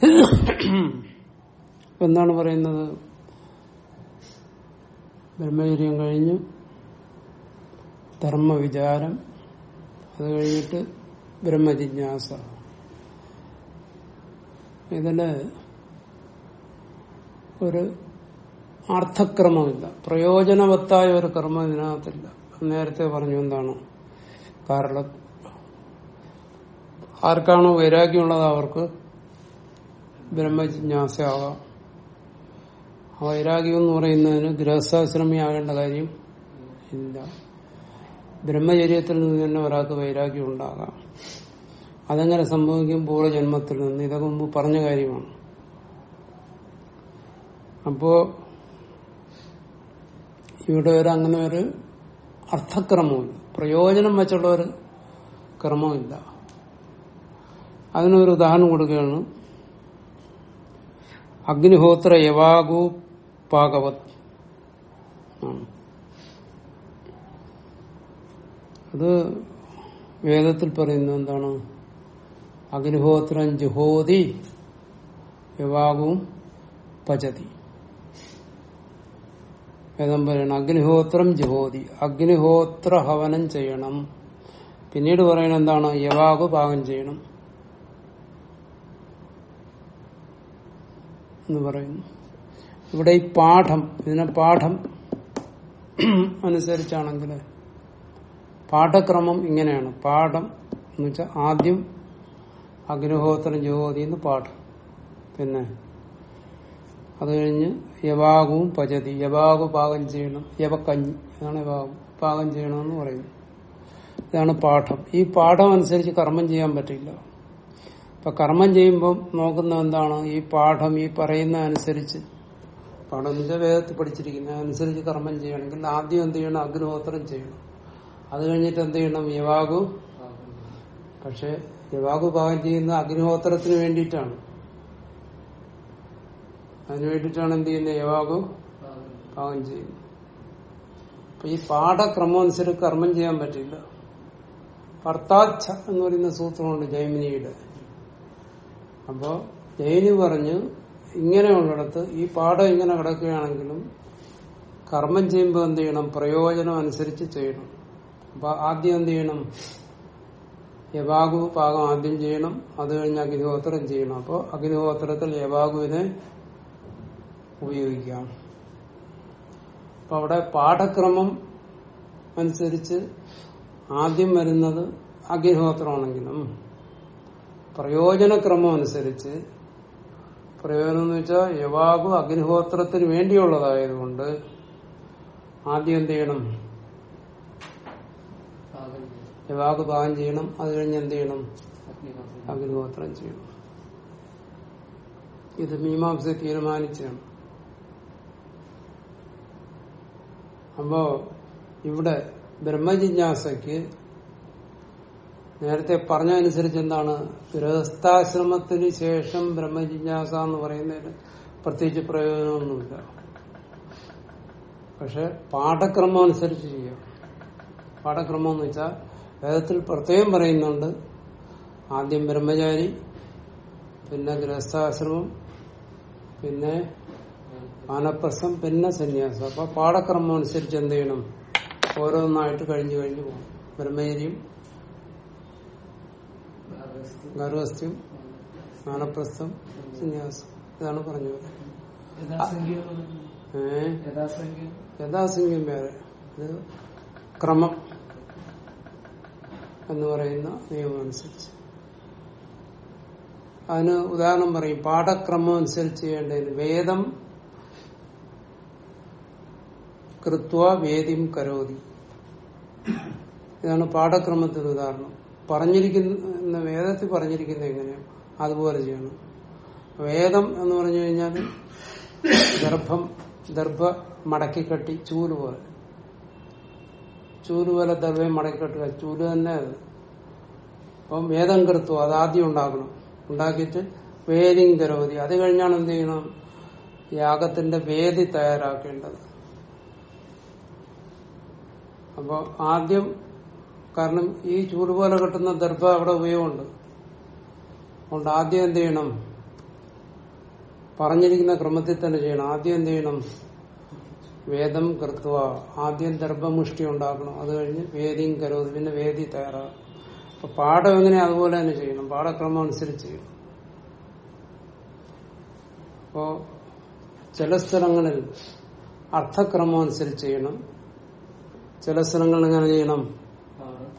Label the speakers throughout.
Speaker 1: എന്താണ് പറയുന്നത്? ബ്രഹ്മചര്യം കഴിഞ്ഞു ധർമ്മവിചാരം അത് കഴിഞ്ഞിട്ട് ബ്രഹ്മജിജ്ഞാസ. ഇതിൽ ഒരു അർത്ഥക്രമമില്ല. പ്രയോജനവത്തായ ഒരു കർമ്മം ഇതിനകത്തില്ല. നേരത്തെ പറഞ്ഞു എന്താണ്? കാരണം ആർക്കാണോ വൈരാഗ്യമുള്ളത് അവർക്ക് ബ്രഹ്മജിജ്ഞാസയാകാം ആ വൈരാഗ്യം എന്ന് പറയുന്നതിന് ഗൃഹസ്ഥാശ്രമിയാകേണ്ട കാര്യം ഇല്ല. ബ്രഹ്മചര്യത്തിൽ നിന്ന് തന്നെ ഒരാൾക്ക് വൈരാഗ്യം ഉണ്ടാകാം. അതെങ്ങനെ സംഭവിക്കും? പൂർവജന്മത്തിൽ നിന്ന്. ഇതൊക്കെ മുമ്പ് പറഞ്ഞ കാര്യമാണ്. അപ്പോ ഇവിടെ ഒരു അങ്ങനെ ഒരു അർത്ഥക്രമമില്ല പ്രയോജനം വെച്ചുള്ള ഒരു ക്രമമില്ല അതിനൊരു ഉദാഹരണം കൊടുക്കുകയാണ്. അഗ്നിഹോത്ര യവാഗു പാകവത്. അത് വേദത്തിൽ പറയുന്നത് എന്താണ്? അഗ്നിഹോത്രം ജുഹോതി യവാഗും പചതി വേദം പറയണം അഗ്നിഹോത്രം ജുഹോതി അഗ്നിഹോത്ര ഹവനം ചെയ്യണം. പിന്നീട് പറയണ എന്താണ്? യവാഗു പാകം ചെയ്യണം. എന്ന് പറയുന്നു. ഇവിടെ ഈ പാഠം ഇതിനെ പാഠം അനുസരിച്ചാണെങ്കിൽ പാഠക്രമം ഇങ്ങനെയാണ്. പാഠം എന്ന് വെച്ചാൽ ആദ്യം അഗ്നിഹോത്രം ജ്യോതി എന്ന് പാഠം. പിന്നെ അത് കഴിഞ്ഞ് യവാഗവും പചതി യവാകു പാകം ചെയ്യണം. യവക്കഞ്ഞി അതാണ് യവാകു. പാകം ചെയ്യണമെന്ന് പറയുന്നു. ഇതാണ് പാഠം. ഈ പാഠം അനുസരിച്ച് കർമ്മം ചെയ്യാൻ പറ്റില്ല. ഇപ്പൊ കർമ്മം ചെയ്യുമ്പോൾ നോക്കുന്ന എന്താണ്? ഈ പാഠം ഈ പറയുന്ന അനുസരിച്ച് പാഠം വേദത്തിൽ പഠിച്ചിരിക്കുന്ന അനുസരിച്ച് കർമ്മം ചെയ്യണമെങ്കിൽ ആദ്യം എന്ത് ചെയ്യണം? അഗ്നിഹോത്രം ചെയ്യണം. അത് കഴിഞ്ഞിട്ട് എന്ത് ചെയ്യണം? യവാഗു. പക്ഷെ യവാഗു പാകം ചെയ്യുന്ന അഗ്നിഹോത്രത്തിന് വേണ്ടിയിട്ടാണ്. അതിനു വേണ്ടിയിട്ടാണ് എന്ത് ചെയ്യുന്നത്? യവാഗു പാകം ചെയ്യുന്നത്. അപ്പൊ ഈ പാഠക്രമം അനുസരിച്ച് കർമ്മം ചെയ്യാൻ പറ്റില്ല. ഭർത്താച്ഛ എന്ന് പറയുന്ന സൂത്രമുണ്ട് ജൈമിനിയുടെ. അപ്പോ ജൈനി പറഞ്ഞു ഇങ്ങനെയുള്ളിടത്ത് ഈ പാഠം ഇങ്ങനെ കിടക്കുകയാണെങ്കിലും കർമ്മം ചെയ്യുമ്പോൾ എന്ത് ചെയ്യണം? പ്രയോജനം അനുസരിച്ച് ചെയ്യണം. അപ്പൊ ആദ്യം എന്ത് ചെയ്യണം? യവാഗു പാകം ആദ്യം ചെയ്യണം. അത് കഴിഞ്ഞ് അഗ്നിഹോത്രം ചെയ്യണം. അപ്പോൾ അഗ്നിഹോത്രത്തിൽ യവാഗുവിനെ ഉപയോഗിക്കാം. അപ്പൊ അവിടെ പാഠക്രമം അനുസരിച്ച് ആദ്യം വരുന്നത് അഗ്നിഹോത്രമാണെങ്കിലും പ്രയോജനക്രമം അനുസരിച്ച് പ്രയോജനം എന്ന് വെച്ചാൽ യവാഗു അഗ്നിഹോത്രത്തിന് വേണ്ടിയുള്ളതായതുകൊണ്ട് ആദ്യം എന്ത് ചെയ്യണം? യവാഗു പാകം ചെയ്യണം. അത് കഴിഞ്ഞ് എന്ത് ചെയ്യണം? അഗ്നിഹോത്രം ചെയ്യണം. ഇത് മീമാംസ തീരുമാനിച്ചാണ്. അപ്പോ ഇവിടെ ബ്രഹ്മജിജ്ഞാസയ്ക്ക് നേരത്തെ പറഞ്ഞതനുസരിച്ച് എന്താണ് ഗൃഹസ്ഥാശ്രമത്തിന് ശേഷം ബ്രഹ്മജിജ്ഞാസ എന്ന് പറയുന്നതിന് പ്രത്യേകിച്ച് പ്രയോജനമൊന്നുമില്ല. പക്ഷെ പാഠക്രമം അനുസരിച്ച് ചെയ്യാം. പാഠക്രമം എന്ന് വെച്ചാൽ വേദത്തിൽ പ്രത്യേകം പറയുന്നുണ്ട്. ആദ്യം ബ്രഹ്മചാരി പിന്നെ ഗൃഹസ്ഥാശ്രമം പിന്നെ മാനപ്രസം പിന്നെ സന്യാസം. അപ്പൊ പാഠക്രമം അനുസരിച്ച് എന്ത് ചെയ്യണം? ഓരോന്നായിട്ട് കഴിഞ്ഞു കഴിഞ്ഞു പോകും. ബ്രഹ്മചര്യം ഗർഭസ്ഥ്യം നാണപ്രസ്ഥം സന്യാസം. ഇതാണ് പറഞ്ഞത്. യഥാസംഖ്യം വേറെ. ഇത് ക്രമം എന്ന് പറയുന്ന നിയമം അനുസരിച്ച്. അതിന് ഉദാഹരണം പറയും പാഠക്രമം അനുസരിച്ച് ചെയ്യേണ്ടതിന് വേദം കൃത്വ വേദിം കരോതി. ഇതാണ് പാഠക്രമത്തിന് ഉദാഹരണം. പറഞ്ഞിരിക്കുന്ന വേദത്തിൽ പറഞ്ഞിരിക്കുന്ന എങ്ങനെയാണ് അതുപോലെ ചെയ്യണം. വേദം എന്ന് പറഞ്ഞു കഴിഞ്ഞാൽ ഗർഭം ദർഭ മടക്കിക്കെട്ടി ചൂൽ പോലെ. ചൂൽ പോലെ ദർഭയെ മടക്കിക്കെട്ടുക. ചൂൽ തന്നെ അത്. അപ്പം വേദം കൃത്വം അത് ആദ്യം ഉണ്ടാക്കണം. ഉണ്ടാക്കിയിട്ട് വേദിയും കരോതി അത് കഴിഞ്ഞാണ് എന്ത് ചെയ്യണം? യാഗത്തിന്റെ വേദി തയ്യാറാക്കേണ്ടത്. അപ്പോൾ ആദ്യം കാരണം ഈ ചൂട് പോലെ കിട്ടുന്ന ദർഭ അവിടെ ഉപയോഗമുണ്ട്. അതുകൊണ്ട് ആദ്യം എന്ത് ചെയ്യണം? പറഞ്ഞിരിക്കുന്ന ക്രമത്തിൽ തന്നെ ചെയ്യണം. ആദ്യം എന്ത് ചെയ്യണം? വേദം കൃത്വ. ആദ്യം ദർഭമുഷ്ടി ഉണ്ടാക്കണം. അത് കഴിഞ്ഞ് വേദിയും കരുത്. പിന്നെ വേദി തയ്യാറാകും അപ്പൊ പാഠം എങ്ങനെ അതുപോലെ തന്നെ ചെയ്യണം? പാഠക്രമം അനുസരിച്ച് ചെയ്യണം. അപ്പോ ചില സ്ഥലങ്ങളിൽ അർത്ഥക്രമം അനുസരിച്ച് ചെയ്യണം. ചില സ്ഥലങ്ങളിൽ എങ്ങനെ ചെയ്യണം?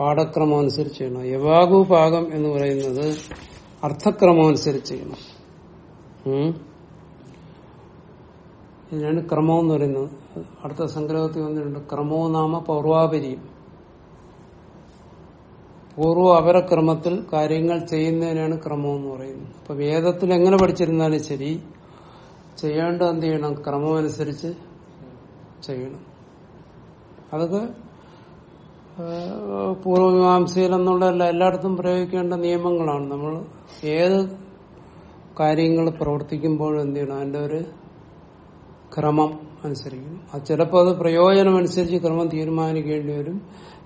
Speaker 1: പാഠക്രമം അനുസരിച്ച് ചെയ്യണം. യവാഗു പാകം എന്ന് പറയുന്നത് അർത്ഥക്രമം അനുസരിച്ച് ചെയ്യണം. ഞാൻ ക്രമം എന്ന് പറയുന്നത്. അടുത്ത സംഗ്രഹത്തിൽ വന്നിട്ടുണ്ട്. ക്രമോ നാമ പൗർവാപരിയും പൂർവ അപരക്രമത്തിൽ കാര്യങ്ങൾ ചെയ്യുന്നതിനാണ് ക്രമം എന്ന് പറയുന്നത്. അപ്പൊ വേദത്തിൽ എങ്ങനെ പഠിച്ചിരുന്നാലും ശരി ചെയ്യേണ്ടത് എന്ത് ചെയ്യണം? ക്രമം അനുസരിച്ച് ചെയ്യണം. അതൊക്കെ പൂർവമീമാംസയിൽ എന്നുള്ളതല്ല എല്ലായിടത്തും പ്രയോഗിക്കേണ്ട നിയമങ്ങളാണ്. നമ്മൾ ഏത് കാര്യങ്ങൾ പ്രവർത്തിക്കുമ്പോഴും എന്ത് ചെയ്യണം? അതിന്റെ ഒരു ക്രമം അനുസരിക്കും അത് ചിലപ്പോൾ അത് പ്രയോജനം അനുസരിച്ച് ക്രമം തീരുമാനിക്കേണ്ടി വരും.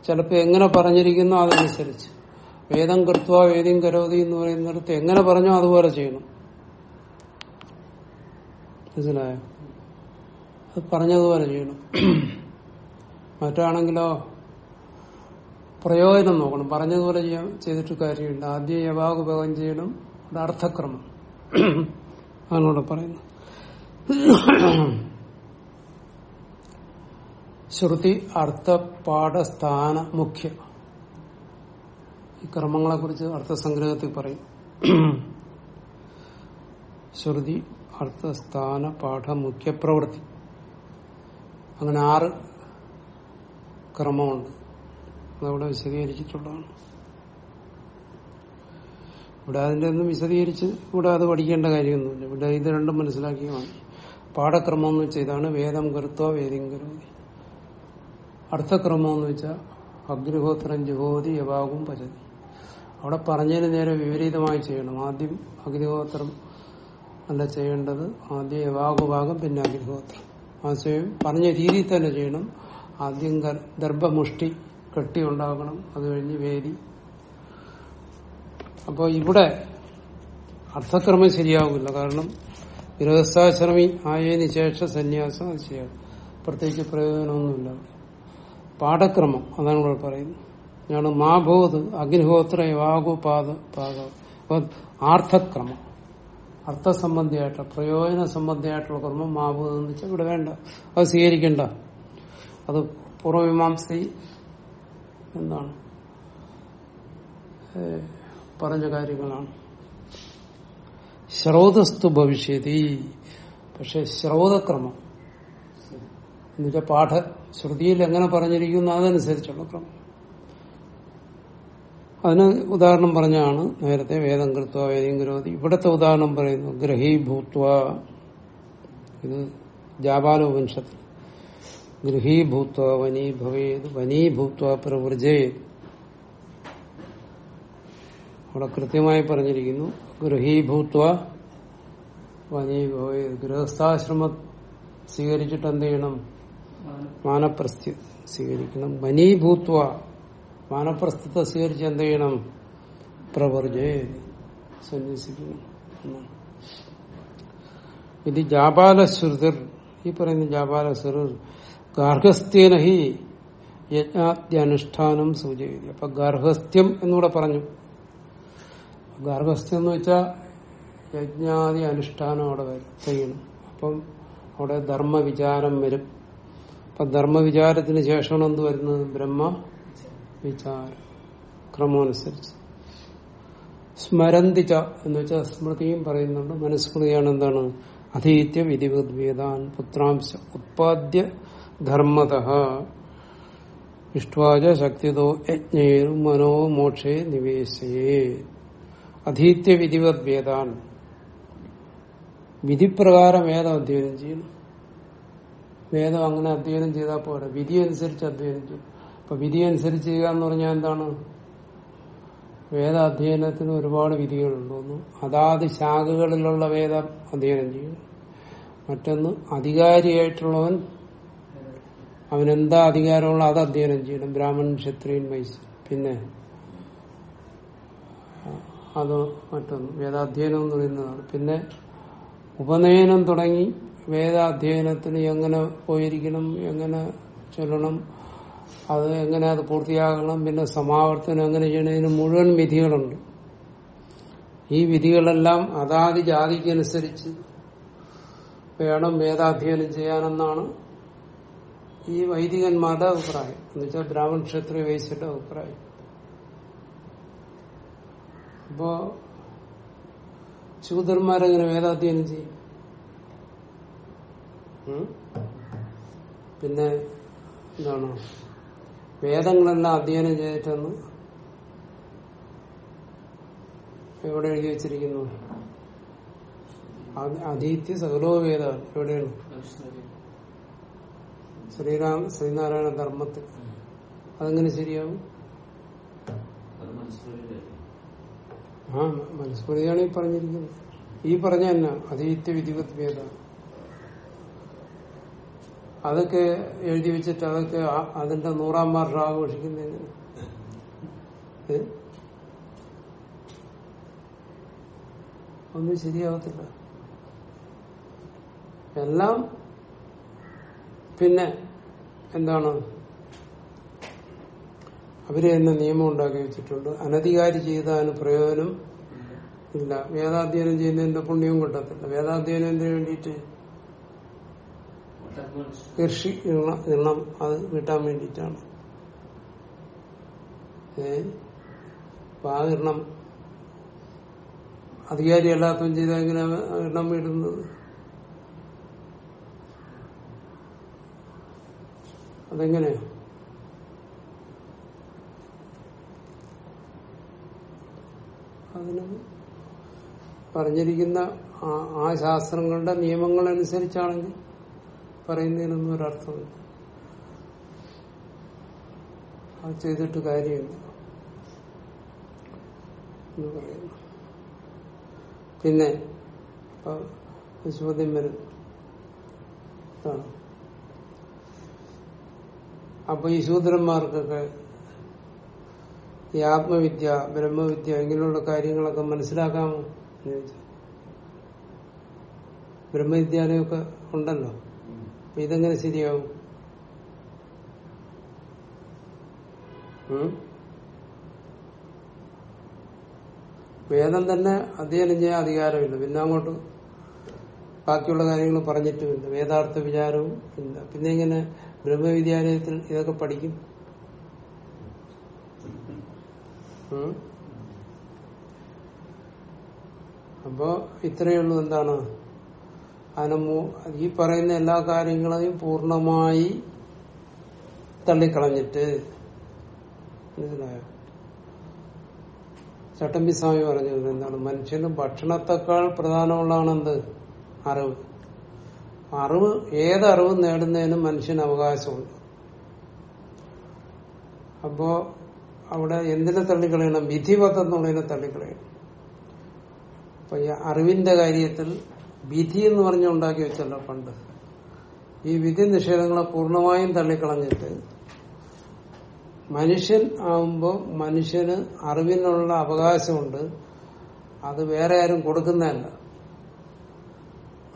Speaker 1: ചിലപ്പോൾ എങ്ങനെ പറഞ്ഞിരിക്കുന്നോ അതനുസരിച്ച്. വേദം കൃത്വ വേദിയും കരോതി എന്ന് പറയുന്നിടത്ത് എങ്ങനെ പറഞ്ഞോ അതുപോലെ ചെയ്യണം. മനസ്സിലായോ? അത് പറഞ്ഞതുപോലെ ചെയ്യണം. മറ്റാണെങ്കിലോ പ്രയോജനം നോക്കണം. പറഞ്ഞതുപോലെ ചെയ്യാൻ ചെയ്തിട്ട് കാര്യമില്ല. ആദ്യം യവാകുപകം ചെയ്യണം. അവിടെ അർത്ഥക്രമം. അതിനോട് പറയുന്നു. ശ്രുതി അർത്ഥ പാഠസ്ഥാന മുഖ്യ. ഈ ക്രമങ്ങളെ കുറിച്ച് അർത്ഥസംഗ്രഹത്തിൽ പറയും. ശ്രുതി അർത്ഥസ്ഥാന പാഠ മുഖ്യ പ്രവൃത്തി. അങ്ങനെ ആറ് ക്രമമുണ്ട്. അതവിടെ വിശദീകരിച്ചിട്ടുള്ളതാണ്. ഇവിടെ അതിന്റെ ഒന്നും വിശദീകരിച്ച് ഇവിടെ അത് പഠിക്കേണ്ട കാര്യമൊന്നുമില്ല. ഇവിടെ ഇത് രണ്ടും മനസ്സിലാക്കിയാണ് പാഠക്രമം എന്ന് വെച്ചാൽ വേദം കരുത്തോ വേദം കരുതി. അർത്ഥക്രമം എന്ന് വെച്ചാൽ അഗ്നിഹോത്രം ജുഹോതി യവാകും പചതി അവിടെ പറഞ്ഞതിന് നേരെ വിപരീതമായി ചെയ്യണം. ആദ്യം അഗ്നിഹോത്രം അല്ല ചെയ്യേണ്ടത്. ആദ്യം യവാകുഭാഗം പിന്നെ അഗ്നിഹോത്രം. ആശയം പറഞ്ഞ രീതിയിൽ തന്നെ ചെയ്യണം. ആദ്യം ദർഭമുഷ്ടി കെട്ടി ഉണ്ടാകണം അത് കഴിഞ്ഞ് വേദി അപ്പോൾ ഇവിടെ അർത്ഥക്രമം ശരിയാകില്ല കാരണം ഗൃഹസ്ഥാശ്രമി ആയതിന് ശേഷം സന്യാസം അത് ചെയ്യാം പ്രത്യേകിച്ച് പ്രയോജനമൊന്നുമില്ല. പാഠക്രമം അതാണ് ഇവിടെ പറയുന്നത്. ഞാൻ മാഭൂത് അഗ്നിഹോത്ര യവാകു പാക ആർത്ഥക്രമം. അർത്ഥസംബന്ധിയായിട്ടുള്ള പ്രയോജന സംബന്ധിയായിട്ടുള്ള കർമ്മം മാഭൂത് എന്ന് വെച്ചാൽ ഇവിടെ വേണ്ട. അത് സ്വീകരിക്കേണ്ട. അത് പൂർവമീമാംസി എന്താണ് ഏ, പറഞ്ഞ കാര്യങ്ങളാണ്. ശ്രോതസ്തു ഭവിഷ്യതി. പക്ഷെ ശ്രോതക്രമം. എന്നുവെച്ചാൽ പാഠ ശ്രുതിയിൽ എങ്ങനെ പറഞ്ഞിരിക്കുന്നു അതനുസരിച്ചുള്ള ക്രമം. അതിന് ഉദാഹരണം പറഞ്ഞാണ് നേരത്തെ വേദം കൃത്വ വേദം കൃതി ഇവിടത്തെ ഉദാഹരണം പറയുന്നു ഗ്രഹീഭൂത്വ. ഇത് ജാപാലോപനിഷത്ത് ഗൃഹീഭൂത്വ വനീ ഭവേത് വനീഭൂത്വ പ്രവൃജേത് അവിടെ കൃത്യമായി പറഞ്ഞിരിക്കുന്നു ഗൃഹീഭൂത്വ വനീ ഭവേത് ഗൃഹസ്ഥാശ്രമം സ്വീകരിച്ചിട്ട് എന്ത് ചെയ്യണം മാനപ്രസ്ഥി സ്വീകരിക്കണം. വനീഭൂത്വ വാനപ്രസ്ഥത്തെ സ്വീകരിച്ച് എന്ത് ചെയ്യണം പ്രവർജേ സന്യസിക്കണം. ഇത് ജാപാലശ്രുതിർ ഈ പറയുന്ന ജാപാലശ്രുതിർ ഗാർഹസ്ഥ്യേന ഹി യജ്ഞാദ്യനുഷ്ഠാനം സൂചിക്കുന്നത് അപ്പൊ ഗാർഹസ്ഥ്യം എന്നൂടെ പറഞ്ഞു. ഗാർഹസ്ഥ്യം എന്ന് വെച്ചാൽ യജ്ഞാദി അനുഷ്ഠാനം അവിടെ ചെയ്യണം. അപ്പം അവിടെ ധർമ്മവിചാരം വരും. അപ്പൊ ധർമ്മവിചാരത്തിന് ശേഷമാണ് എന്ത് വരുന്നത്? ബ്രഹ്മ വിചാരം ക്രമമനുസരിച്ച് സ്മരന്തിച്ച എന്ന് വെച്ചാൽ സ്മൃതിയും പറയുന്നുണ്ട്. മനുസ്മൃതിയാണ് എന്താണ്? അധീത്യ വിധിവദ്വേദാൻ പുത്രാംശ. ഉത്പാദ്യ ധർമ്മത. ഇഷ്ടാച ശക്തിതോ യജ്ഞേർ മനോ മോക്ഷേ നിവേശയേ. അധീത്യ വിധിവത് വേദാൻ. വിധിപ്രകാരം വേദം അധ്യയനം ചെയ്യണം. വേദം അങ്ങനെ അധ്യയനം ചെയ്താൽ പോരാ. വിധി അനുസരിച്ച് അധ്യയനം ചെയ്യും അപ്പൊ വിധി അനുസരിച്ച് ചെയ്യുക എന്ന് പറഞ്ഞാൽ എന്താണ്? വേദ അധ്യയനത്തിന് ഒരുപാട് വിധികളുണ്ട് ഒന്ന് അതാത് ശാഖകളിലുള്ള വേദം അധ്യയനം ചെയ്യും മറ്റൊന്ന് അധികാരിയായിട്ടുള്ളവൻ അവനെന്താ അധികാരമുള്ള അത് അധ്യയനം ചെയ്യണം. ബ്രാഹ്മണൻ ക്ഷത്രിയൻ വൈശ്യൻ പിന്നെ അത് മറ്റൊന്ന്. വേദാധ്യയനം എന്ന് പറയുന്നതാണ്. പിന്നെ ഉപനയനം തുടങ്ങി വേദാധ്യയനത്തിന് എങ്ങനെ പോയിരിക്കണം എങ്ങനെ ചൊല്ലണം അത് എങ്ങനെ അത് പൂർത്തിയാകണം പിന്നെ സമാവർത്തനം എങ്ങനെ ചെയ്യണതിന് മുഴുവൻ വിധികളുണ്ട്. ഈ വിധികളെല്ലാം അതാത് ജാതിക്കനുസരിച്ച് വേണം വേദാധ്യയനം ചെയ്യാനെന്നാണ് ഈ വൈദികന്മാരുടെ അഭിപ്രായം. എന്ന് വെച്ചാൽ ബ്രാഹ്മൺ ക്ഷത്രിയ വൈശ്യരുടെ അഭിപ്രായം. അപ്പോ ശൂദ്രന്മാരെങ്ങനെ വേദാധ്യയനം ചെയ്യും? പിന്നെ എന്താണ്? വേദങ്ങളെല്ലാം അധ്യയനം ചെയ്തിട്ടെന്ന് എവിടെ എഴുതി വെച്ചിരിക്കുന്നു? അതീത്യ സകലോ വേദ എവിടെയാണ്? ശ്രീരാം ശ്രീനാരായണ ധർമ്മത്തിൽ. അതെങ്ങനെ ശരിയാവും? ആ മനുസ്മൃതിയാണ് ഈ പറഞ്ഞിരിക്കുന്നത്. ഈ പറഞ്ഞ തന്നെ അതീത്യ വിധിവത് വേദ അതൊക്കെ എഴുതി വെച്ചിട്ട് അതൊക്കെ അതിന്റെ നൂറാം വർഷം ആഘോഷിക്കുന്നതിന്? ഒന്നും ശരിയാവത്തില്ല. എല്ലാം പിന്നെ എന്താണ്? അവരെ തന്നെ നിയമം ഉണ്ടാക്കി വെച്ചിട്ടുണ്ട്. അനധികാരി ചെയ്ത അതിന് പ്രയോജനം ഇല്ല. വേദാധ്യയനം ചെയ്യുന്നതിന്റെ പുണ്യവും കിട്ടത്തില്ല. വേദാധ്യയനത്തിന് വേണ്ടിയിട്ട്? കൃഷി ഇണം അത് കിട്ടാൻ വേണ്ടിയിട്ടാണ്. ഏ? അപ്പൊ ആ ഇടണം അധികാരി അല്ലാത്തവൻ ചെയ്താൽ എങ്ങനെ ഇണം ഇടുന്നത്? അതെങ്ങനെയാ അതിന് പറഞ്ഞിരിക്കുന്ന ആ- ശാസ്ത്രങ്ങളുടെ നിയമങ്ങൾ അനുസരിച്ചാണെങ്കിൽ പറയുന്നതിനൊന്നും ഒരർത്ഥമില്ല. അത് ചെയ്തിട്ട് കാര്യമില്ല പിന്നെ ചോദ്യം വരും. അപ്പൊ ഈ ശൂദ്രന്മാർക്കൊക്കെ ഈ ആത്മവിദ്യ ബ്രഹ്മവിദ്യ ഇങ്ങനെയുള്ള കാര്യങ്ങളൊക്കെ മനസ്സിലാക്കാമോ? ബ്രഹ്മവിദ്യാലയമൊക്കെ ഉണ്ടല്ലോ. അപ്പൊ ഇതെങ്ങനെ ശരിയാവും? വേദം തന്നെ അധ്യയനം ചെയ്യാൻ അധികാരമില്ല. പിന്നെ അങ്ങോട്ട് ബാക്കിയുള്ള കാര്യങ്ങൾ പറഞ്ഞിട്ടുമില്ല. വേദാർത്ഥ വിചാരവും ഇല്ല. പിന്നെ ഇങ്ങനെ ബ്രഹ്മവിദ്യാലയത്തിൽ ഇതൊക്കെ പഠിക്കും? അപ്പോ ഇത്രയേ ഉള്ളൂ എന്താണ്? അതിന് ഈ പറയുന്ന എല്ലാ കാര്യങ്ങളെയും പൂർണമായി തള്ളിക്കളഞ്ഞിട്ട് ചട്ടമ്പി സ്വാമി പറഞ്ഞത് എന്താണ്? മനുഷ്യന് ഭക്ഷണത്തെക്കാൾ പ്രധാനമുള്ളതാണെന്ത്? അറിവ്. അറിവ് ഏത് അറിവ് നേടുന്നതിനും മനുഷ്യന് അവകാശമുണ്ട്. അപ്പോ അവിടെ എന്തിനെ തള്ളിക്കളയണം? വിധിവധം എന്നുള്ളതിനെ തള്ളിക്കളയണം. അപ്പൊ ഈ അറിവിന്റെ കാര്യത്തിൽ വിധി എന്ന് പറഞ്ഞ് ഉണ്ടാക്കി വെച്ചല്ലോ പണ്ട്. ഈ വിധി നിഷേധങ്ങളെ പൂർണമായും തള്ളിക്കളഞ്ഞിട്ട് മനുഷ്യൻ ആവുമ്പോ മനുഷ്യന് അറിവിനുള്ള അവകാശമുണ്ട്. അത് വേറെ ആരും കൊടുക്കുന്നതല്ല.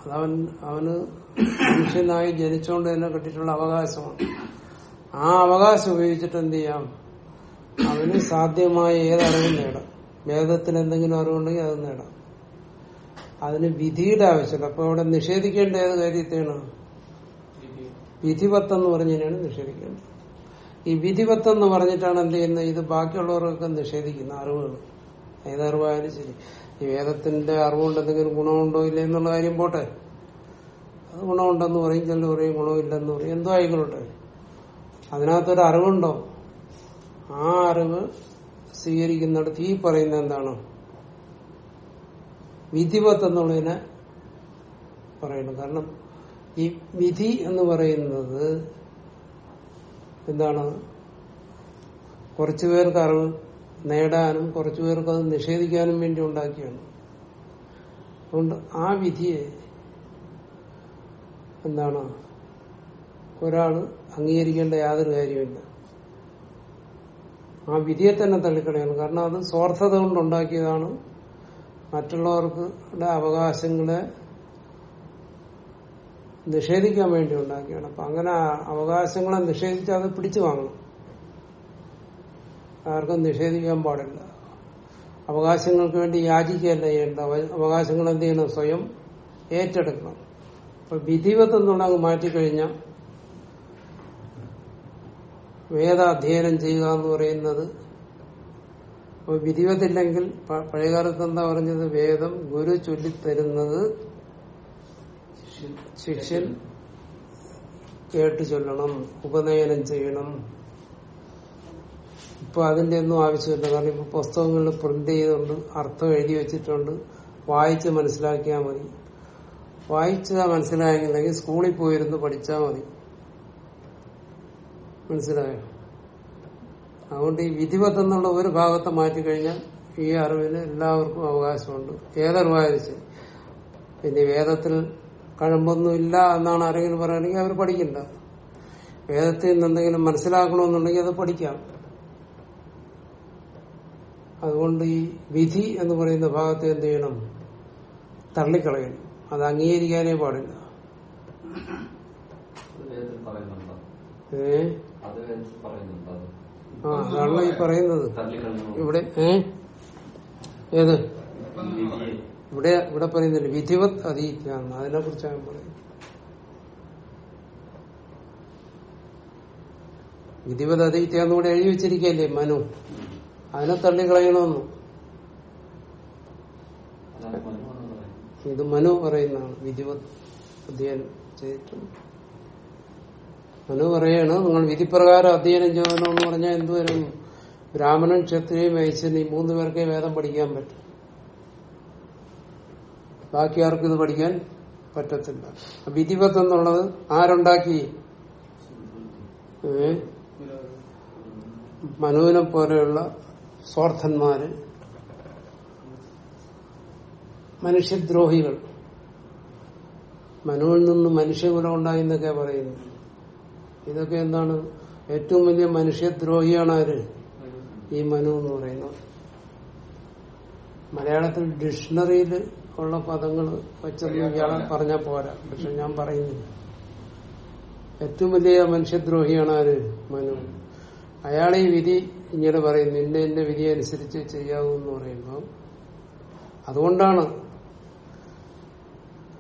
Speaker 1: അതവൻ അവന് മനുഷ്യനായി ജനിച്ചുകൊണ്ട് തന്നെ കിട്ടിയിട്ടുള്ള അവകാശമാണ്. ആ അവകാശം ഉപയോഗിച്ചിട്ട് എന്ത് ചെയ്യാം? അവന് സാധ്യമായ ഏത് അറിവും നേടാം. വേദത്തിൽ എന്തെങ്കിലും അറിവുണ്ടെങ്കിൽ അത് നേടാം. അതിന് വിധിയുടെ ആവശ്യമില്ല. അപ്പൊ അവിടെ നിഷേധിക്കേണ്ട ഏത് കാര്യത്തെയാണ്? വിധിവത്തെന്ന് പറഞ്ഞതിനാണ് നിഷേധിക്കേണ്ടത്. ഈ വിധിവത്തെന്ന് പറഞ്ഞിട്ടാണ് എന്ത് ചെയ്യുന്നത്? ഇത് ബാക്കിയുള്ളവർക്കൊക്കെ നിഷേധിക്കുന്ന അറിവുകൾ. ഏതറിവായാലും ശരി. ഈ വേദത്തിന്റെ അറിവുകൊണ്ട് എന്തെങ്കിലും ഗുണമുണ്ടോ ഇല്ല എന്നുള്ള കാര്യം പോട്ടെ. അത് ഗുണമുണ്ടെന്ന് പറയും ചിലർ പറയും ഗുണമില്ലെന്ന് പറയും. എന്തോ ആയിക്കോട്ടെ. അതിനകത്തൊരു അറിവുണ്ടോ? ആ അറിവ് സ്വീകരിക്കുന്നിടത്ത് ഈ പറയുന്ന എന്താണ്? വിധിവത്ത് എന്നുള്ളതിനെ പറയുന്നു. കാരണം ഈ വിധി എന്ന് പറയുന്നത് എന്താണ്? കുറച്ചു പേർക്ക് അറിവ് നേടാനും കുറച്ചു പേർക്ക് അത് നിഷേധിക്കാനും വേണ്ടി ഉണ്ടാക്കിയാണ്. അതുകൊണ്ട് ആ വിധിയെ എന്താണ്? ഒരാൾ അംഗീകരിക്കേണ്ട യാതൊരു കാര്യമില്ല ആ വിധിയെ തന്നെ തള്ളിക്കളയണം. കാരണം അത് സ്വാർത്ഥത കൊണ്ട് ഉണ്ടാക്കിയതാണ് മറ്റുള്ളവർക്ക് അവകാശങ്ങളെ നിഷേധിക്കാൻ വേണ്ടി ഉണ്ടാക്കിയാണ് അപ്പൊ അങ്ങനെ അവകാശങ്ങളെ നിഷേധിച്ച് അത് പിടിച്ചു വാങ്ങണം. ആർക്കും നിഷേധിക്കാൻ പാടില്ല. അവകാശങ്ങൾക്ക് വേണ്ടി യാചിക്കുകയല്ല ചെയ്യേണ്ട അവ- അവകാശങ്ങൾ എന്ത് ചെയ്യണം? സ്വയം ഏറ്റെടുക്കണം. അപ്പൊ വിധിവത്ത് എന്നുള്ള മാറ്റിക്കഴിഞ്ഞാൽ വേദാധ്യയനം ചെയ്യുക എന്ന് പറയുന്നത് അപ്പൊ വിധിവത്തില്ലെങ്കിൽ പഴയകാലത്ത് എന്താ പറഞ്ഞത്? വേദം ഗുരു ചൊല്ലിത്തരുന്നത് ശിഷ്യൻ കേട്ടു ചൊല്ലണം ഉപനയനം ചെയ്യണം. ഇപ്പൊ അതിന്റെ ഒന്നും ആവശ്യമില്ല. കാരണം ഇപ്പൊ പുസ്തകങ്ങളിൽ പ്രിന്റ് ചെയ്തുകൊണ്ട് അർത്ഥം എഴുതി വെച്ചിട്ടുണ്ട് വായിച്ച് മനസ്സിലാക്കിയാൽ മതി. വായിച്ചാൽ മനസ്സിലായെങ്കിൽ സ്കൂളിൽ പോയിരുന്ന് പഠിച്ചാൽ മതി. മനസ്സിലായോ? അതുകൊണ്ട് ഈ വിധിവത്ത് എന്നുള്ള ഒരു ഭാഗത്തെ മാറ്റിക്കഴിഞ്ഞാൽ ഈ അറിവിന് എല്ലാവർക്കും അവകാശമുണ്ട്. ഏതറിവായാലും ശരി. പിന്നെ വേദത്തിൽ കഴമ്പൊന്നും ഇല്ല എന്നാണ് ആരെങ്കിലും പറയുകയാണെങ്കിൽ അവർ പഠിക്കണ്ട. വേദത്തിൽ നിന്ന് എന്തെങ്കിലും മനസ്സിലാക്കണമെന്നുണ്ടെങ്കിൽ അത് പഠിക്കാം. അതുകൊണ്ട് ഈ വിധി എന്ന് പറയുന്ന ഭാഗത്തെ എന്ത് ചെയ്യണം? തള്ളിക്കളയണം. അത് അംഗീകരിക്കാനേ പാടില്ല. ഏ? ആ അതാണല്ലോ ഈ പറയുന്നത്. ഇവിടെ ഏ? ഏത്? ഇവിടെ ഇവിടെ പറയുന്നില്ല വിധിവത് അതീത്യാന്ന്. അതിനെ കുറിച്ചാണ് പറയുന്നത് വിധിവത് അതീത്യാന്ന് കൂടെ എഴുതി വെച്ചിരിക്കല്ലേ മനു? അതിനെ തള്ളിക്കളയണമെന്നു
Speaker 2: അതാണ് മനുവാണ് പറയുന്നത്
Speaker 1: ഇത് മനു പറയുന്നതാണ്. വിധിവത് അധ്യയനം ചെയ്തിട്ടുണ്ട്. മനു പറയാണ് നിങ്ങൾ വിധിപ്രകാരം അധ്യയനം ചെയ്യണമെന്ന് പറഞ്ഞാൽ എന്തുവരും? ബ്രാഹ്മണൻ ക്ഷത്രിയും വൈശ്യൻ ഈ മൂന്ന് പേർക്കേ വേദം പഠിക്കാൻ പറ്റും. ബാക്കി ആർക്കും ഇത് പഠിക്കാൻ പറ്റത്തില്ല. വിധിവത് എന്നുള്ളത് ആരുണ്ടാക്കി? മനുവിനെ പോലെയുള്ള സ്വാർത്ഥന്മാര് മനുഷ്യദ്രോഹികൾ. മനുവിൽ നിന്ന് മനുഷ്യകുലം ഉണ്ടായി എന്നൊക്കെ പറയുന്നു. ഇതൊക്കെ എന്താണ്? ഏറ്റവും വലിയ മനുഷ്യദ്രോഹിയാണ് ആര് ഈ മനു എന്ന് പറയുന്നത്. മലയാളത്തിൽ ഡിക്ഷണറിയിൽ ഉള്ള പദങ്ങൾ വെച്ചൊന്നും ഇയാളെ പറഞ്ഞാൽ പോരാ. പക്ഷെ ഞാൻ പറയുന്നു ഏറ്റവും വലിയ മനുഷ്യദ്രോഹിയാണ് ആര് മനു. അയാളെ ഈ വിധി ഇങ്ങനെ പറയുന്നു ഇന്ന എന്റെ വിധി അനുസരിച്ച് ചെയ്യാവൂ എന്ന് പറയുമ്പോൾ അതുകൊണ്ടാണ്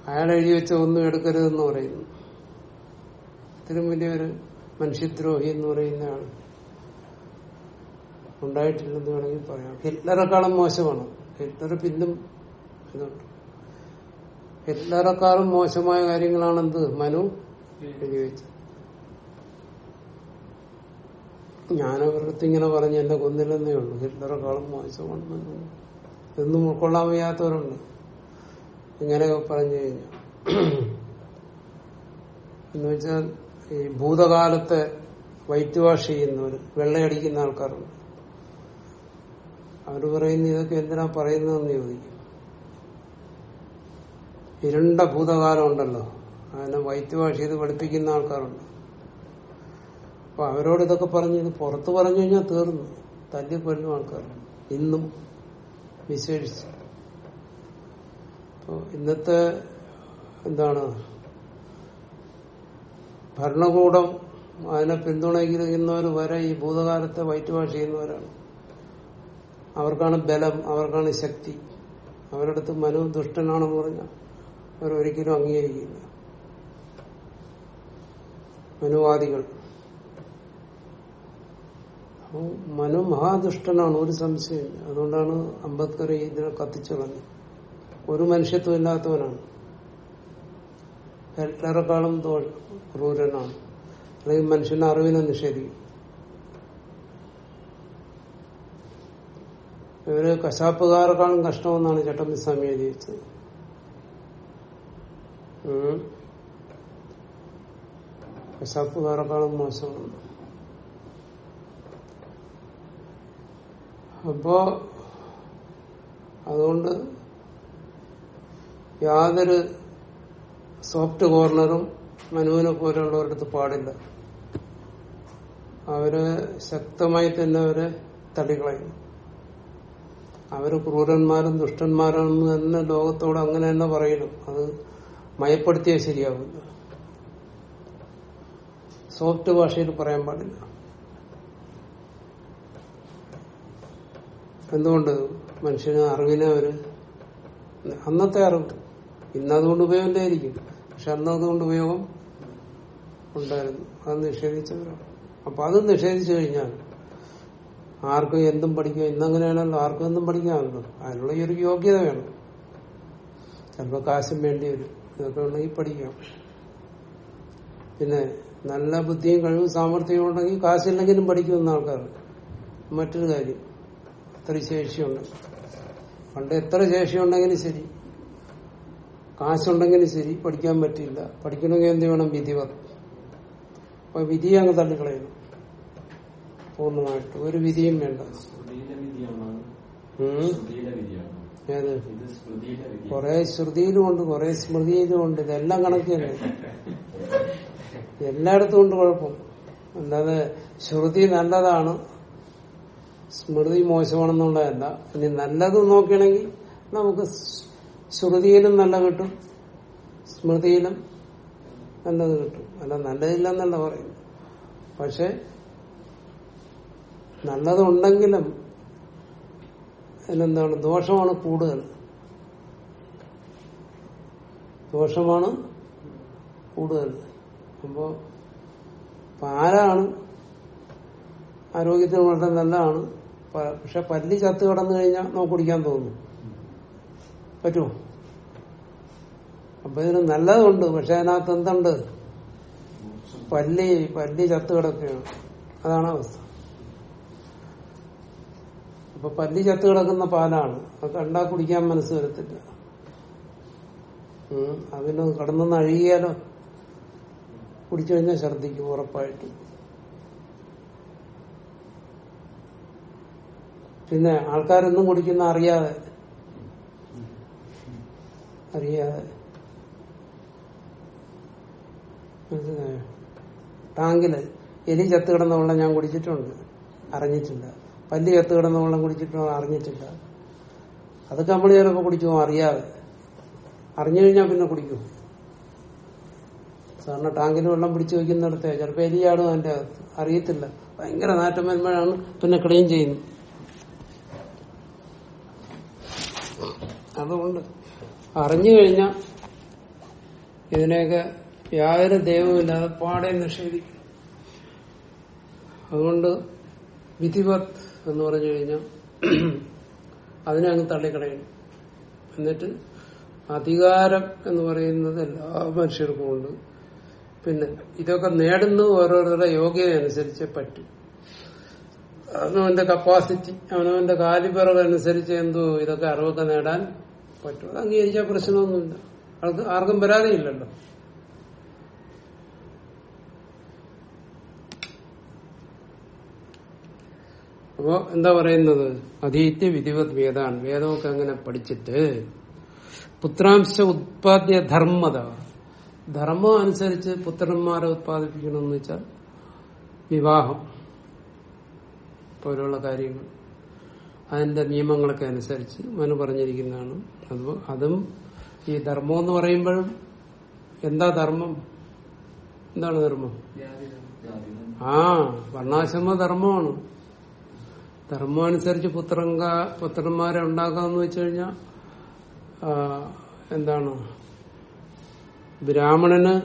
Speaker 1: അയാൾ എഴുതി വെച്ച ഒന്നും എടുക്കരുതെന്ന് പറയുന്നു. ഇത്രയും വലിയൊരു മനുഷ്യദ്രോഹി എന്ന് പറയുന്നയാൾ ഉണ്ടായിട്ടില്ലെന്ന് വേണമെങ്കിൽ പറയാം. ഹിറ്റ്ലറെക്കാളും മോശമാണ്. ഹിറ്റ്ലർ പിന്നും ഹിറ്റ്ലറെക്കാളും മോശമായ കാര്യങ്ങളാണ് എന്ത് മനു എഴുതി വെച്ചത്. ഞാനവരുടെ ഇങ്ങനെ പറഞ്ഞ് എന്നെ കൊന്നില്ലെന്നേ ഉള്ളൂ. ഹിറ്റ്ലറെക്കാളും മോശമാണ് എന്നും ഉൾക്കൊള്ളാൻ വയ്യാത്തവരുണ്ട്. ഇങ്ങനെയൊക്കെ പറഞ്ഞു കഴിഞ്ഞാൽ എന്ന് വെച്ചാൽ ഈ ഭൂതകാലത്തെ വൈറ്റ് വാഷ് ചെയ്യുന്നവർ വെള്ളയടിക്കുന്ന ആൾക്കാരുണ്ട്. അവർ പറയുന്ന ഇതൊക്കെ എന്തിനാ പറയുന്നതെന്ന് ചോദിക്കും. ഇരുണ്ട ഭൂതകാലം ഉണ്ടല്ലോ. അതിനെ വൈറ്റ് വാഷ് ചെയ്ത് പഠിപ്പിക്കുന്ന ആൾക്കാരുണ്ട്. അപ്പൊ അവരോട് ഇതൊക്കെ പറഞ്ഞു പുറത്ത് പറഞ്ഞു കഴിഞ്ഞാൽ തീർന്നു. തല്ലി കൊല്ലും ആൾക്കാർ ഇന്നും വിശേഷിച്ച്. ഇന്നത്തെ എന്താണ്? ഭരണകൂടം അതിനെ പിന്തുണയ്ക്കുന്നവർ വരെ ഈ ഭൂതകാലത്തെ വൈറ്റ് വാഷ് ചെയ്യുന്നവരാണ്. അവർക്കാണ് ബലം അവർക്കാണ് ശക്തി. അവരടുത്ത് മനു ദുഷ്ടനാണെന്ന് പറഞ്ഞാൽ അവരൊരിക്കലും അംഗീകരിക്കില്ല. മനുവാദികൾ. മനു മഹാദുഷ്ടനാണ് ഒരു സംശയമില്ല അതുകൊണ്ടാണ് അംബേദ്കർ ഇതിനെ കത്തിച്ചു കളഞ്ഞത് ഒരു മനുഷ്യത്വം ഇല്ലാത്തവനാണ്. ഹിറ്റ്ലറെക്കാളും ദോ- ക്രൂരനാണ്. അല്ലെങ്കിൽ മനുഷ്യന്റെ അറിവിനെ നിഷേധിക്കും ഇവർ കശാപ്പുകാരെക്കാളും കഷ്ടമെന്നാണ് ചട്ടമ്പിസ്വാമി എഴുതി ജീവിച്ചത്. കശാപ്പുകാരെക്കാളും മോശമാണ്. അപ്പോ അതുകൊണ്ട് യാതൊരു സോഫ്റ്റ് കോർണറും മനുവിനെ പോലെയുള്ളവരുടെ അടുത്ത് പാടില്ല. അവർ ശക്തമായി തന്നെ അവരെ തള്ളിക്കളയും അവർ ക്രൂരന്മാരും ദുഷ്ടന്മാരാണെന്ന് തന്നെ ലോകത്തോട് അങ്ങനെ തന്നെ പറയണം. അത് മയപ്പെടുത്തിയാൽ ശരിയാവില്ല. സോഫ്റ്റ് ഭാഷയിൽ പറയാൻ പാടില്ല. എന്തുകൊണ്ട് മനുഷ്യന് അറിവിനെ അവർ അന്നത്തെ അറിവ് ഇന്നതുകൊണ്ട് ഉപയോഗമില്ലായിരിക്കും. പക്ഷെ അന്ന് അതുകൊണ്ട് ഉപയോഗം ഉണ്ടായിരുന്നു. അത് നിഷേധിച്ചവരാണ് അപ്പൊ അത് നിഷേധിച്ചു കഴിഞ്ഞാൽ ആർക്കും എന്തും പഠിക്കുക ഇന്നങ്ങനെയാണല്ലോ ആർക്കും എന്തും പഠിക്കാമല്ലോ. അതിനുള്ള ഈ ഒരു യോഗ്യത വേണം. ചിലപ്പോൾ കാശും വേണ്ടി വരും. ഇതൊക്കെ ഉണ്ടെങ്കിൽ പഠിക്കാം. പിന്നെ നല്ല ബുദ്ധിയും കഴിവും സാമർഥ്യവും ഉണ്ടെങ്കിൽ കാശില്ലെങ്കിലും പഠിക്കുമെന്ന ആൾക്കാർ. മറ്റൊരു കാര്യം. അത്ര ശേഷിയുണ്ട്? പണ്ട് എത്ര ശേഷിയുണ്ടെങ്കിലും ശരി. കാശുണ്ടെങ്കിലും ശരി പഠിക്കാൻ പറ്റില്ല പഠിക്കണമെങ്കിൽ എന്ത് വേണം? വിധിവത് അപ്പൊ വിധി അങ്ങ് തള്ളിക്കളയുന്നു. പൂർണമായിട്ട്. ഒരു വിധിയും വേണ്ട. ഏത്?
Speaker 2: കൊറേ ശ്രുതിയിലെ വിധി.
Speaker 1: കുറെ ശ്രുതിയിലും ഉണ്ട് കുറെ സ്മൃതിയിലും ഉണ്ട് ഇതെല്ലാം കണക്ക് തന്നെ എല്ലായിടത്തും ഉണ്ട് കുഴപ്പം. അല്ലാതെ ശ്രുതി നല്ലതാണ്. സ്മൃതി മോശമാണെന്നുള്ളതല്ല. ഇനി നല്ലത് നോക്കുകയാണെങ്കിൽ നമുക്ക് ശ്രുതിയിലും നല്ല കിട്ടും. സ്മൃതിയിലും നല്ലത് കിട്ടും. അല്ല നല്ലതില്ലെന്നല്ല പറയുന്നു പക്ഷെ നല്ലതുണ്ടെങ്കിലും അതിനെന്താണ് ദോഷമാണ് കൂടുതൽ. ദോഷമാണ് കൂടുതൽ. അപ്പോ പാലാണ് ആരോഗ്യത്തിന് വളരെ നല്ലതാണ്. പക്ഷെ പല്ലി ചത്ത് കടന്നു കഴിഞ്ഞാൽ നമുക്ക് കുടിക്കാൻ തോന്നും. പറ്റുമോ അപ്പൊ ഇതിന് നല്ലതുണ്ട് പക്ഷെ അതിനകത്ത് എന്തുണ്ട്? പല്ലി പല്ലി ചത്തു കിടക്കുകയാണ്. അതാണ് അവസ്ഥ. അപ്പൊ പല്ലി ചത്തു കിടക്കുന്ന പാലാണ്. അത് കണ്ടാ കുടിക്കാൻ മനസ്സ് വരത്തില്ല. അതിന് കടന്നൊന്ന് അഴുകിയാലോ കുടിച്ചു കഴിഞ്ഞാൽ ഛർദിക്കും ഉറപ്പായിട്ടും. പിന്നെ ആൾക്കാരൊന്നും കുടിക്കുന്ന അറിയാതെ അറിയാതെ. ടാങ്കിൽ എലി ചത്ത് കിടന്ന വെള്ളം ഞാൻ കുടിച്ചിട്ടുണ്ട്. അറിഞ്ഞിട്ടില്ല. പല്ലി ചത്ത് കിടന്ന വെള്ളം കുടിച്ചിട്ടുണ്ട് അറിഞ്ഞിട്ടില്ല. അതൊക്കെ നമ്മൾ ചിലപ്പോൾ കുടിക്കുമോ? അറിയാതെ. അറിഞ്ഞു കഴിഞ്ഞാൽ പിന്നെ കുടിക്കും. സാറിന് ടാങ്കിൽ വെള്ളം പിടിച്ചു വയ്ക്കുന്നിടത്തെ ചിലപ്പോൾ എലിയാടും അതിന്റെ അകത്ത്. അറിയത്തില്ല. ഭയങ്കര നാറ്റം വരുമ്പോഴാണ് പിന്നെ ക്ലീൻ ചെയ്യുന്നത്. അതുകൊണ്ട് അറിഞ്ഞു കഴിഞ്ഞാൽ ഇതിനെയൊക്കെ യാതൊരു ദൈവമില്ലാതെ പാടെ നിഷേധിക്കും. അതുകൊണ്ട് വിധിവത് എന്ന് പറഞ്ഞു കഴിഞ്ഞാൽ അതിനെ അങ്ങ് തള്ളിക്കളയണം എന്നിട്ട് അധികാരം എന്ന് പറയുന്നത് എല്ലാ മനുഷ്യർക്കും ഉണ്ട്. പിന്നെ ഇതൊക്കെ നേടുന്നത് ഓരോരുത്തരുടെ യോഗ്യത അനുസരിച്ച് പറ്റും. അവനവന്റെ കപ്പാസിറ്റി അവനവന്റെ കാലിബറവ് അനുസരിച്ച് എന്തോ ഇതൊക്കെ അറിവൊക്കെ നേടാൻ പറ്റും അത് അംഗീകരിച്ചാൽ പ്രശ്നമൊന്നുമില്ല. ആൾക്ക് ആർക്കും പരാതിയില്ലല്ലോ അപ്പോ എന്താ പറയുന്നത്? അതീത്യ വിധിവത് വേദാണ് വേദമൊക്കെ അങ്ങനെ പഠിച്ചിട്ട് പുത്രാംശ ഉത്പാദ്യ ധർമ്മത. ധർമ്മം അനുസരിച്ച് പുത്രന്മാരെ ഉത്പാദിപ്പിക്കണമെന്ന് വെച്ചാൽ വിവാഹം. പോലുള്ള കാര്യങ്ങൾ. അതിന്റെ നിയമങ്ങളൊക്കെ അനുസരിച്ച് മനു പറഞ്ഞിരിക്കുന്നതാണ്. അത് അതും ഈ ധർമ്മം എന്ന് പറയുമ്പോഴും എന്താ ധർമ്മം? എന്താണ് ധർമ്മം? ആ വർണാശ്രമ ധർമ്മമാണ്. ധർമ്മം അനുസരിച്ച് പുത്രങ്ക പുത്രന്മാരെ ഉണ്ടാക്കാന്ന് വെച്ചു കഴിഞ്ഞാൽ എന്താണ്? ബ്രാഹ്മണന്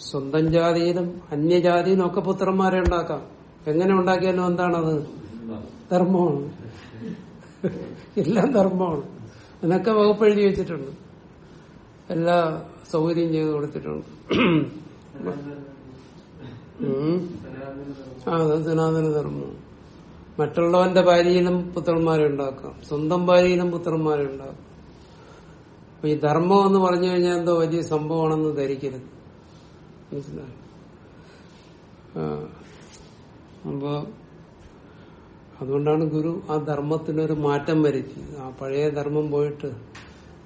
Speaker 1: സ്വന്തം ജാതിയിലും അന്യജാതിയിലും ഒക്കെ പുത്രന്മാരെ ഉണ്ടാക്കാം. എങ്ങനെ ഉണ്ടാക്കിയാലും എന്താണത് ധർമ്മമാണ്. എല്ലാം ധർമ്മമാണ്. അതിനൊക്കെ വകുപ്പ് എഴുതി വെച്ചിട്ടുണ്ട്. എല്ലാ സൗകര്യം ചെയ്ത് കൊടുത്തിട്ടുണ്ട്. ആ അത് സനാതന ധർമ്മം. മറ്റുള്ളവന്റെ ഭാര്യയിലും പുത്രന്മാരെ ഉണ്ടാക്കാം. സ്വന്തം ഭാര്യയിലും പുത്രന്മാരെ ഉണ്ടാക്കാം. അപ്പൊ ഈ ധർമ്മം എന്ന് പറഞ്ഞു കഴിഞ്ഞാൽ എന്തോ വലിയ സംഭവമാണെന്ന് ധരിക്കരുത്. മനസ്സിലായി? അപ്പോ അതുകൊണ്ടാണ് ഗുരു ആ ധർമ്മത്തിനൊരു മാറ്റം വരുത്തി. ആ പഴയ ധർമ്മം പോയിട്ട്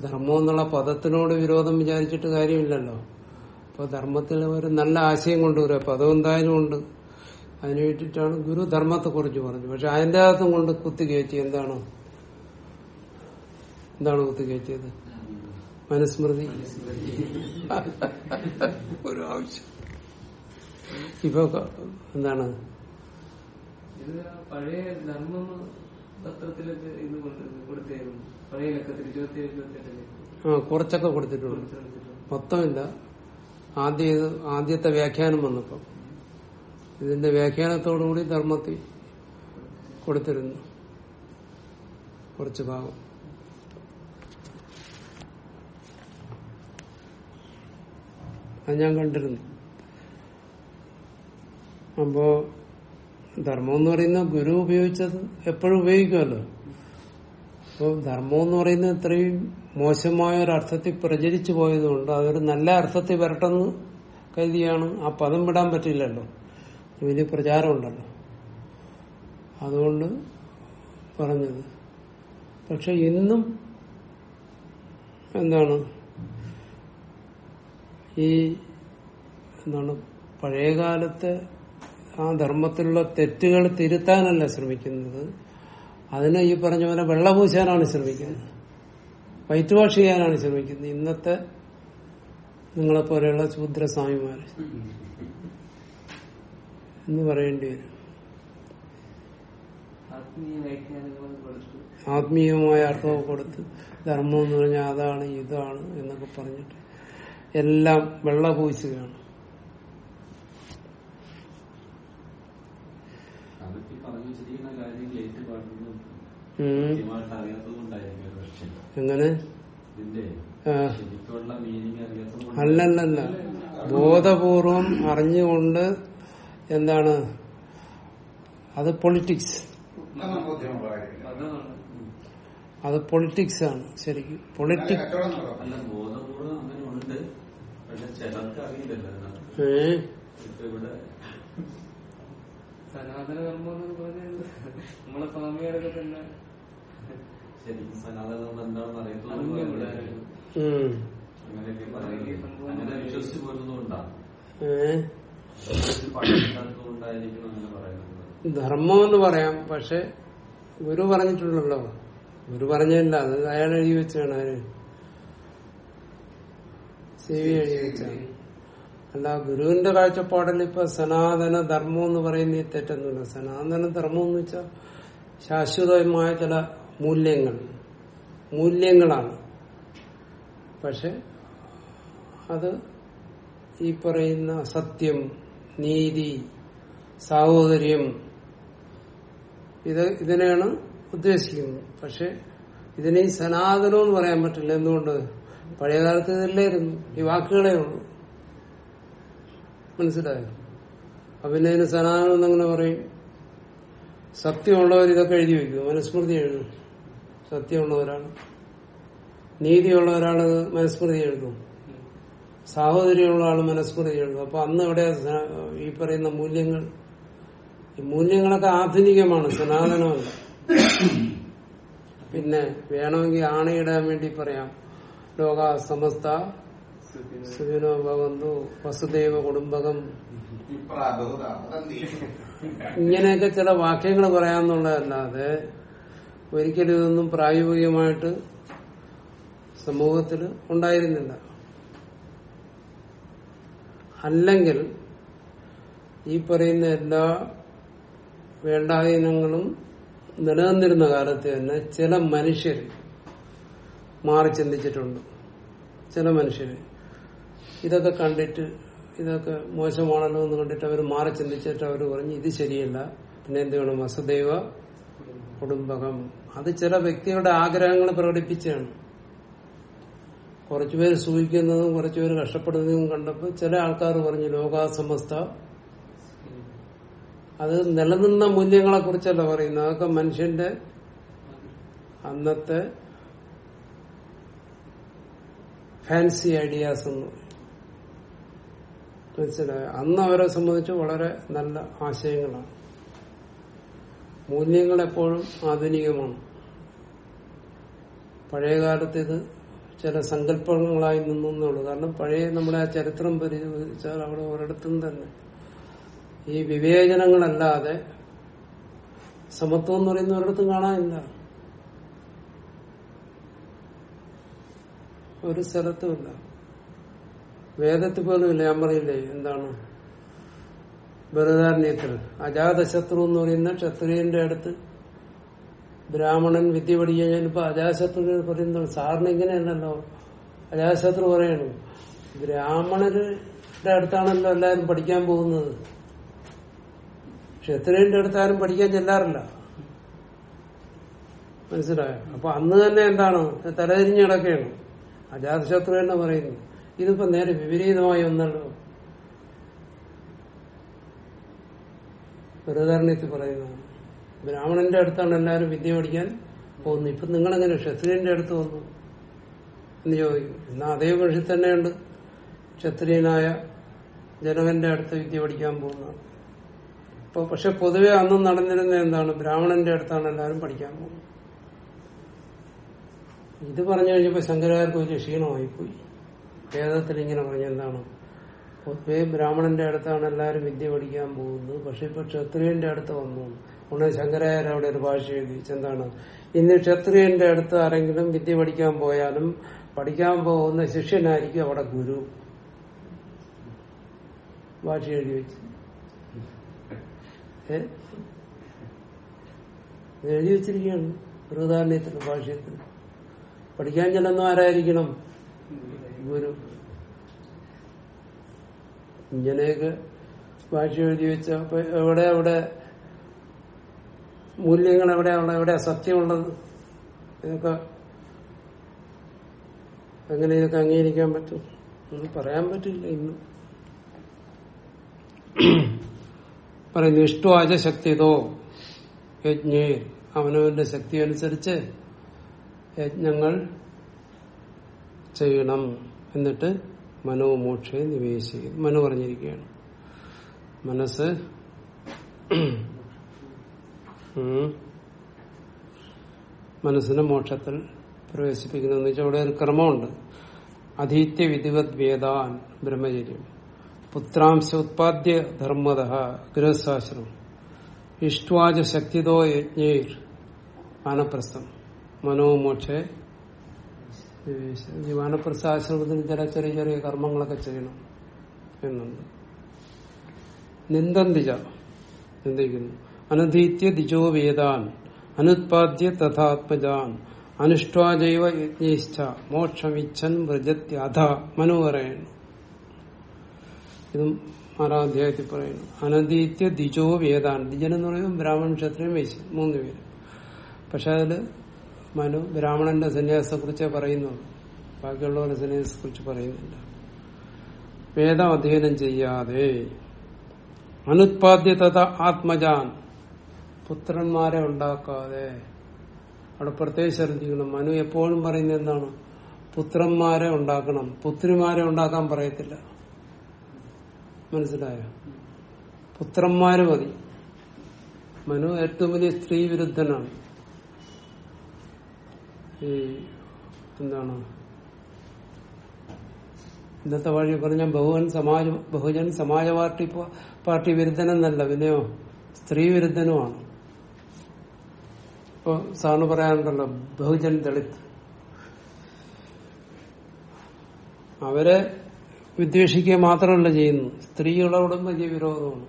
Speaker 1: ധർമ്മം എന്നുള്ള പദത്തിനോട് വിരോധം വിചാരിച്ചിട്ട് കാര്യമില്ലല്ലോ. അപ്പൊ ധർമ്മത്തിൽ ഒരു നല്ല ആശയം കൊണ്ടുവരും. പദം എന്തായാലും ഉണ്ട്. അതിനു വേണ്ടിയിട്ടാണ് ഗുരു ധർമ്മത്തെ കുറിച്ച് പറഞ്ഞു പക്ഷെ അതിന്റെ അകത്തും കൊണ്ട് കുത്തിക്കയറ്റി എന്താണ്? എന്താണ് കുത്തി കയറ്റിയത്? മനുസ്മൃതി. ഒരു ആവശ്യം. ഇപ്പൊ എന്താണ്?
Speaker 3: ഇത് പഴയ ധർമ്മം പത്രത്തിലൊക്കെ ഇത് കൊടുത്തായിരുന്നു പഴയ ലക്കത്തിൽ ഇരുപത്തി ഏഴ് ഇരുപത്തി എട്ടിൽ
Speaker 1: ആ കുറച്ചൊക്കെ കൊടുത്തിട്ടുണ്ട്. മൊത്തമില്ല. ആദ്യ ആദ്യത്തെ വ്യാഖ്യാനം വന്നപ്പോ. ഇതിന്റെ വ്യാഖ്യാനത്തോടുകൂടി ധർമ്മത്തിൽ കൊടുത്തിരുന്നു. കുറച്ച് ഭാഗം. അത് ഞാൻ കണ്ടിരുന്നു. അപ്പോ ധർമ്മം എന്ന് പറയുന്ന ഗുരു ഉപയോഗിച്ചത് എപ്പോഴും ഉപയോഗിക്കുമല്ലോ. അപ്പോൾ ധർമ്മം എന്ന് പറയുന്നത് ഇത്രയും മോശമായ ഒരു അർത്ഥത്തിൽ പ്രചരിച്ചു പോയതുകൊണ്ട് അതൊരു നല്ല അർത്ഥത്തിൽ വരട്ടെന്ന് കരുതിയാണ് ആ പദം വിടാൻ പറ്റില്ലല്ലോ. വലിയ പ്രചാരമുണ്ടല്ലോ. അതുകൊണ്ട് പറഞ്ഞത്. പക്ഷെ ഇന്നും എന്താണ്? ഈ എന്താണ്? പഴയകാലത്തെ ആ ധർമ്മത്തിലുള്ള തെറ്റുകൾ തിരുത്താനല്ല ശ്രമിക്കുന്നത്. അതിന് ഈ പറഞ്ഞ പോലെ വെള്ളപൂശാനാണ് ശ്രമിക്കുന്നത്. വൈറ്റ് വാഷ് ചെയ്യാനാണ് ശ്രമിക്കുന്നത്. ഇന്നത്തെ നിങ്ങളെ പോലെയുള്ള ശൂദ്രസ്വാമിമാര്. എന്ന് പറയേണ്ടി വരും. ആത്മീയമായ അർത്ഥമൊക്കെ കൊടുത്ത് ധർമ്മം എന്ന് പറഞ്ഞാൽ അതാണ് ഇതാണ് എന്നൊക്കെ പറഞ്ഞിട്ട് എല്ലാം വെള്ളപൂശുകയാണ്
Speaker 2: അതൊക്കെ പറഞ്ഞു വെച്ചിരിക്കുന്ന ഏറ്റുപാടുന്നു
Speaker 1: എങ്ങനെ അല്ലല്ലല്ല. ബോധപൂർവം അറിഞ്ഞുകൊണ്ട് എന്താണ്? അത് പൊളിറ്റിക്സ് അത് പൊളിറ്റിക്സ് ആണ് ശരിക്കും. പൊളിറ്റിക്സ്
Speaker 2: അല്ല ബോധപൂർവം അങ്ങനെ ഉണ്ട്. പക്ഷെ ചിലർക്ക് അറിയില്ലല്ലോ അതിനകത്ത്
Speaker 1: ഏ
Speaker 2: ഇപ്പൊ ഇവിടെ
Speaker 3: സനാതന ധർമ്മം എന്ന് പറഞ്ഞത് നമ്മളെ സ്വാമിയാരൊക്കെ തന്നെ.
Speaker 2: ശരിക്കും സനാതനം എന്താണെന്ന് അറിയത്തുള്ളൂ. അങ്ങനെ വിശ്വസിച്ച് പോരുന്നതുകൊണ്ടാണ്
Speaker 1: ധർമ്മം എന്ന് പറയാം പക്ഷെ ഗുരു പറഞ്ഞിട്ടുള്ളല്ലോ ഗുരു പറഞ്ഞില്ല അത് അയാൾ എഴുതി വെച്ചാണ് ആര് സി വി എഴുതി വെച്ചാണ്. അല്ല ഗുരുവിന്റെ കാഴ്ചപ്പാടിൽ ഇപ്പൊ സനാതന ധർമ്മം എന്ന് പറയുന്ന ഈ തെറ്റൊന്നുമില്ല. സനാതന ധർമ്മം എന്ന് വെച്ചാൽ ശാശ്വതമായ ചില മൂല്യങ്ങൾ. മൂല്യങ്ങളാണ്. പക്ഷെ അത് ഈ പറയുന്ന സത്യം നീതി സാഹോദര്യം ഇത് ഇതിനെയാണ് ഉദ്ദേശിക്കുന്നത്. പക്ഷെ ഇതിനെ സനാതനം എന്ന് പറയാൻ പറ്റില്ല. എന്തുകൊണ്ട്? പഴയകാലത്ത് ഇതല്ലേ ഈ വാക്കുകളേ ഉള്ളൂ. മനസ്സിലായോ? ഇതിന് സനാതനം എന്നങ്ങനെ പറയും. സത്യമുള്ളവർ ഇതൊക്കെ എഴുതി വയ്ക്കും. മനുസ്മൃതി എഴുതും. സത്യമുള്ളവരാണ്. നീതിയുള്ളവരാണ് മനുസ്മൃതി എഴുതും. സാഹോദര്യമുള്ള ആൾ മനസ്മൃതി എഴുതും. അപ്പൊ അന്ന് ഇവിടെ ഈ പറയുന്ന മൂല്യങ്ങൾ? ഈ മൂല്യങ്ങളൊക്കെ ആധുനികമാണ് സനാതനമല്ല പിന്നെ വേണമെങ്കിൽ ആണയിടാൻ വേണ്ടി പറയാം. ലോക സമസ്ത ഭവന്തു വസുദൈവ കുടുംബകം. ഇങ്ങനെയൊക്കെ ചില വാക്യങ്ങൾ പറയാന്നുള്ളതല്ലാതെ ഒരിക്കലും ഇതൊന്നും പ്രായോഗികമായിട്ട് സമൂഹത്തിൽ ഉണ്ടായിരുന്നില്ല. അല്ലെങ്കിൽ ഈ പറയുന്ന എല്ലാ വേണ്ടാധീനങ്ങളും നിലനിന്നിരുന്ന കാലത്ത് തന്നെ ചില മനുഷ്യർ മാറി ചിന്തിച്ചിട്ടുണ്ട് ചില മനുഷ്യർ ഇതൊക്കെ കണ്ടിട്ട് ഇതൊക്കെ മോശമാണല്ലോ എന്ന് കണ്ടിട്ട് അവർ മാറി ചിന്തിച്ചിട്ട് അവർ പറഞ്ഞു ഇത് ശരിയല്ല. പിന്നെ എന്ത് വേണം? വസുദൈവ കുടുംബകം. അത് ചില വ്യക്തികളുടെ ആഗ്രഹങ്ങൾ പ്രകടിപ്പിച്ചാണ് കുറച്ചുപേര് സൂഹിക്കുന്നതും കുറച്ചുപേര് കഷ്ടപ്പെടുന്നതും കണ്ടപ്പോൾ ചില ആൾക്കാർ പറഞ്ഞു ലോകാസമസ്ത. അത് നിലനിന്ന മൂല്യങ്ങളെ കുറിച്ചല്ല പറയുന്നത്. അതൊക്കെ മനുഷ്യന്റെ അന്നത്തെ ഫാൻസി ഐഡിയാസ് എന്ന് പറയും. മനസ്സിലായോ അന്ന് അവരെ സംബന്ധിച്ച് വളരെ നല്ല ആശയങ്ങളാണ്. മൂല്യങ്ങൾ എപ്പോഴും ആധുനികമാണ്. പഴയകാലത്ത് ഇത് ചില സങ്കല്പങ്ങളായി നിന്നുള്ളൂ കാരണം പഴയ നമ്മുടെ ആ ചരിത്രം പരിശോധിച്ചാൽ അവിടെ ഒരിടത്തും തന്നെ ഈ വിവേചനങ്ങളല്ലാതെ സമത്വം എന്ന് പറയുന്ന ഒരിടത്തും കാണാനില്ല ഒരു സ്ഥലത്തുമില്ല വേദത്തിൽ പോലും ഇല്ല ഞാൻ പറയില്ലേ എന്താണ്? ബൃഹദാരണ്യത്തിൽ അജാതശത്രു എന്ന് പറയുന്ന ക്ഷത്രിയന്റെ അടുത്ത് ബ്രാഹ്മണൻ വിദ്യ പഠിക്കാൻ ഇപ്പൊ അജാശത്രു പറയുന്നത് സാറിന് ഇങ്ങനെയല്ലല്ലോ. അജാശത്രു പറയണു ബ്രാഹ്മണരുടെ അടുത്താണല്ലോ എല്ലാരും പഠിക്കാൻ പോകുന്നത്. ക്ഷത്രിയന്റെ അടുത്ത് ആരും പഠിക്കാൻ ചെല്ലാറില്ല. മനസ്സിലായോ? അപ്പൊ അന്ന് തന്നെ എന്താണ്? തലതിരിഞ്ഞ് കിടക്കുകയാണ്. അജാതശത്രു തന്നെ പറയുന്നു. ഇതിപ്പോ നേരെ വിപരീതമായി ഒന്നല്ലോ ബൃഹദാരണ്യത്തിൽ പറയുന്നതാണ് ബ്രാഹ്മണന്റെ അടുത്താണ് എല്ലാവരും വിദ്യ പഠിക്കാൻ പോകുന്നത്. ഇപ്പൊ നിങ്ങളെങ്ങനെ ക്ഷത്രിയന്റെ അടുത്ത് വന്നു? എന്ന് ചോദിക്കും. എന്നാ അതേ വഴി തന്നെയുണ്ട്. ക്ഷത്രിയനായ ജനകന്റെ അടുത്ത് വിദ്യ പഠിക്കാൻ പോകുന്നതാണ്. ഇപ്പൊ പക്ഷെ പൊതുവെ അന്ന് നടന്നിരുന്ന എന്താണ്? ബ്രാഹ്മണന്റെ അടുത്താണ് എല്ലാവരും പഠിക്കാൻ പോകുന്നത്. ഇത് പറഞ്ഞു കഴിഞ്ഞപ്പോ ശങ്കരാചാര്യ വലിയ ക്ഷീണമായിപ്പോയി. വേദത്തിൽ ഇങ്ങനെ പറഞ്ഞെന്താണ്? പൊതുവേ ബ്രാഹ്മണന്റെ അടുത്താണ് എല്ലാവരും വിദ്യ പഠിക്കാൻ പോകുന്നത്. പക്ഷെ ഇപ്പൊ ക്ഷത്രിയന്റെ അടുത്ത് വന്നു. ഉടനെ ശങ്കരാചാര്യ അവിടെ ഒരു ഭാഷ എഴുതി എന്താണ്? ഇന്ന് ക്ഷത്രിയന്റെ അടുത്ത് ആരെങ്കിലും വിദ്യ പഠിക്കാൻ പോയാലും പഠിക്കാൻ പോകുന്ന ശിഷ്യനായിരിക്കും അവിടെ ഗുരു. ഭാഷ എഴുതി വെച്ച് എഴുതി വെച്ചിരിക്കുകയാണ്. ബൃഹദാരണ്യത്തിന്റെ ഭാഷയത്തിൽ. പഠിക്കാൻ ചെല്ലുന്ന ആരായിരിക്കണം? ഗുരു ഇങ്ങനെയൊക്കെ ഭാഷ എഴുതി വെച്ച എവിടെ അവിടെ മൂല്യങ്ങൾ എവിടെയാണ് എവിടെ സത്യമുള്ളത്? ഇതൊക്കെ അങ്ങനെ ഇതൊക്കെ അംഗീകരിക്കാൻ പറ്റും. ഒന്നും പറയാൻ പറ്റില്ല ഇന്ന്. പറയുന്നു ഇഷ്ടവാച ശക്തിതോ യജ്ഞേ. അവനവന്റെ ശക്തി അനുസരിച്ച് യജ്ഞങ്ങൾ ചെയ്യണം. എന്നിട്ട് മനോമോക്ഷയെ നിവേശിക്കും. മനു പറഞ്ഞിരിക്കുകയാണ്. മനസ്സ് മനസ്സിനെ മോക്ഷത്തിൽ പ്രവേശിപ്പിക്കുന്നതെന്ന് വെച്ചാൽ അവിടെ ഒരു ക്രമമുണ്ട്. അധീത്യ വിധിവത് വേദാൻ ബ്രഹ്മചര്യം. പുത്രാംശ ഉത്പാദ്യ ധർമ്മത ഗൃഹശാസ്ത്രം. ഇഷ്ട്വാച ശക്തിതോ യജ്ഞേർ. വാനപ്രസ്ഥം മനോമോക്ഷെ ഈ വാനപ്രസ്ഥാശ്രമത്തിന് ചില ചെറിയ ചെറിയ കർമ്മങ്ങളൊക്കെ ചെയ്യണം എന്നുണ്ട്. നിന്ദന്തിജ നിന്ദിക്കുന്നു. അനധീത്യ ദിജോ വേദാൻ അനുത്പാദ്യ തഥാത്മജാൻ അനുഷ്ഠാജൈവ യജ്ഞേശ്ച മോക്ഷമിച്ഛൻ വ്രജത്യധ മനു പറയുന്നു ഇതും ആറാം അധ്യായത്തിൽ പറയുന്നു. അനധീത്യ ദിജോ വേദാൻ ദിജൻ എന്ന് പറയുമ്പോൾ ബ്രാഹ്മണ ക്ഷത്രിയൻ വൈശ്യൻ മൂന്ന് പേര്. പക്ഷെ അതിൽ മനു ബ്രാഹ്മണന്റെ സന്യാസത്തെ കുറിച്ച് പറയുന്നുള്ളൂ ബാക്കിയുള്ളവരുടെ സന്യാസത്തെ കുറിച്ച് പറയുന്നില്ല. വേദം അധ്യയനം ചെയ്യാതെ അനുത്പാദ്യത ആത്മജാൻ. പുത്രന്മാരെ ഉണ്ടാക്കാതെ. അവിടെ പ്രത്യേകം ശ്രദ്ധിക്കണം മനു എപ്പോഴും പറയുന്നത് എന്താണ്? പുത്രന്മാരെ ഉണ്ടാക്കണം. പുത്രിമാരെ ഉണ്ടാക്കാൻ പറയത്തില്ല. മനസ്സിലായോ? പുത്രന്മാര് മതി. മനു ഏറ്റവും വലിയ സ്ത്രീ വിരുദ്ധനാണ് ഈ എന്താണ്? ഇന്നത്തെ വഴി പറഞ്ഞ ബഹുജൻ സമാജ ബഹുജൻ സമാജ പാർട്ടി പാർട്ടി വിരുദ്ധനെന്നല്ല പിന്നെയോ സ്ത്രീ വിരുദ്ധനുമാണ്. ഇപ്പൊ സാറിന് പറയാനുണ്ടല്ലോ ബഹുജൻ ദളിത്. അവരെ വിദ്വേഷിക്കുക മാത്രമല്ല ചെയ്യുന്നു സ്ത്രീകളോടും വലിയ വിരോധമാണ്.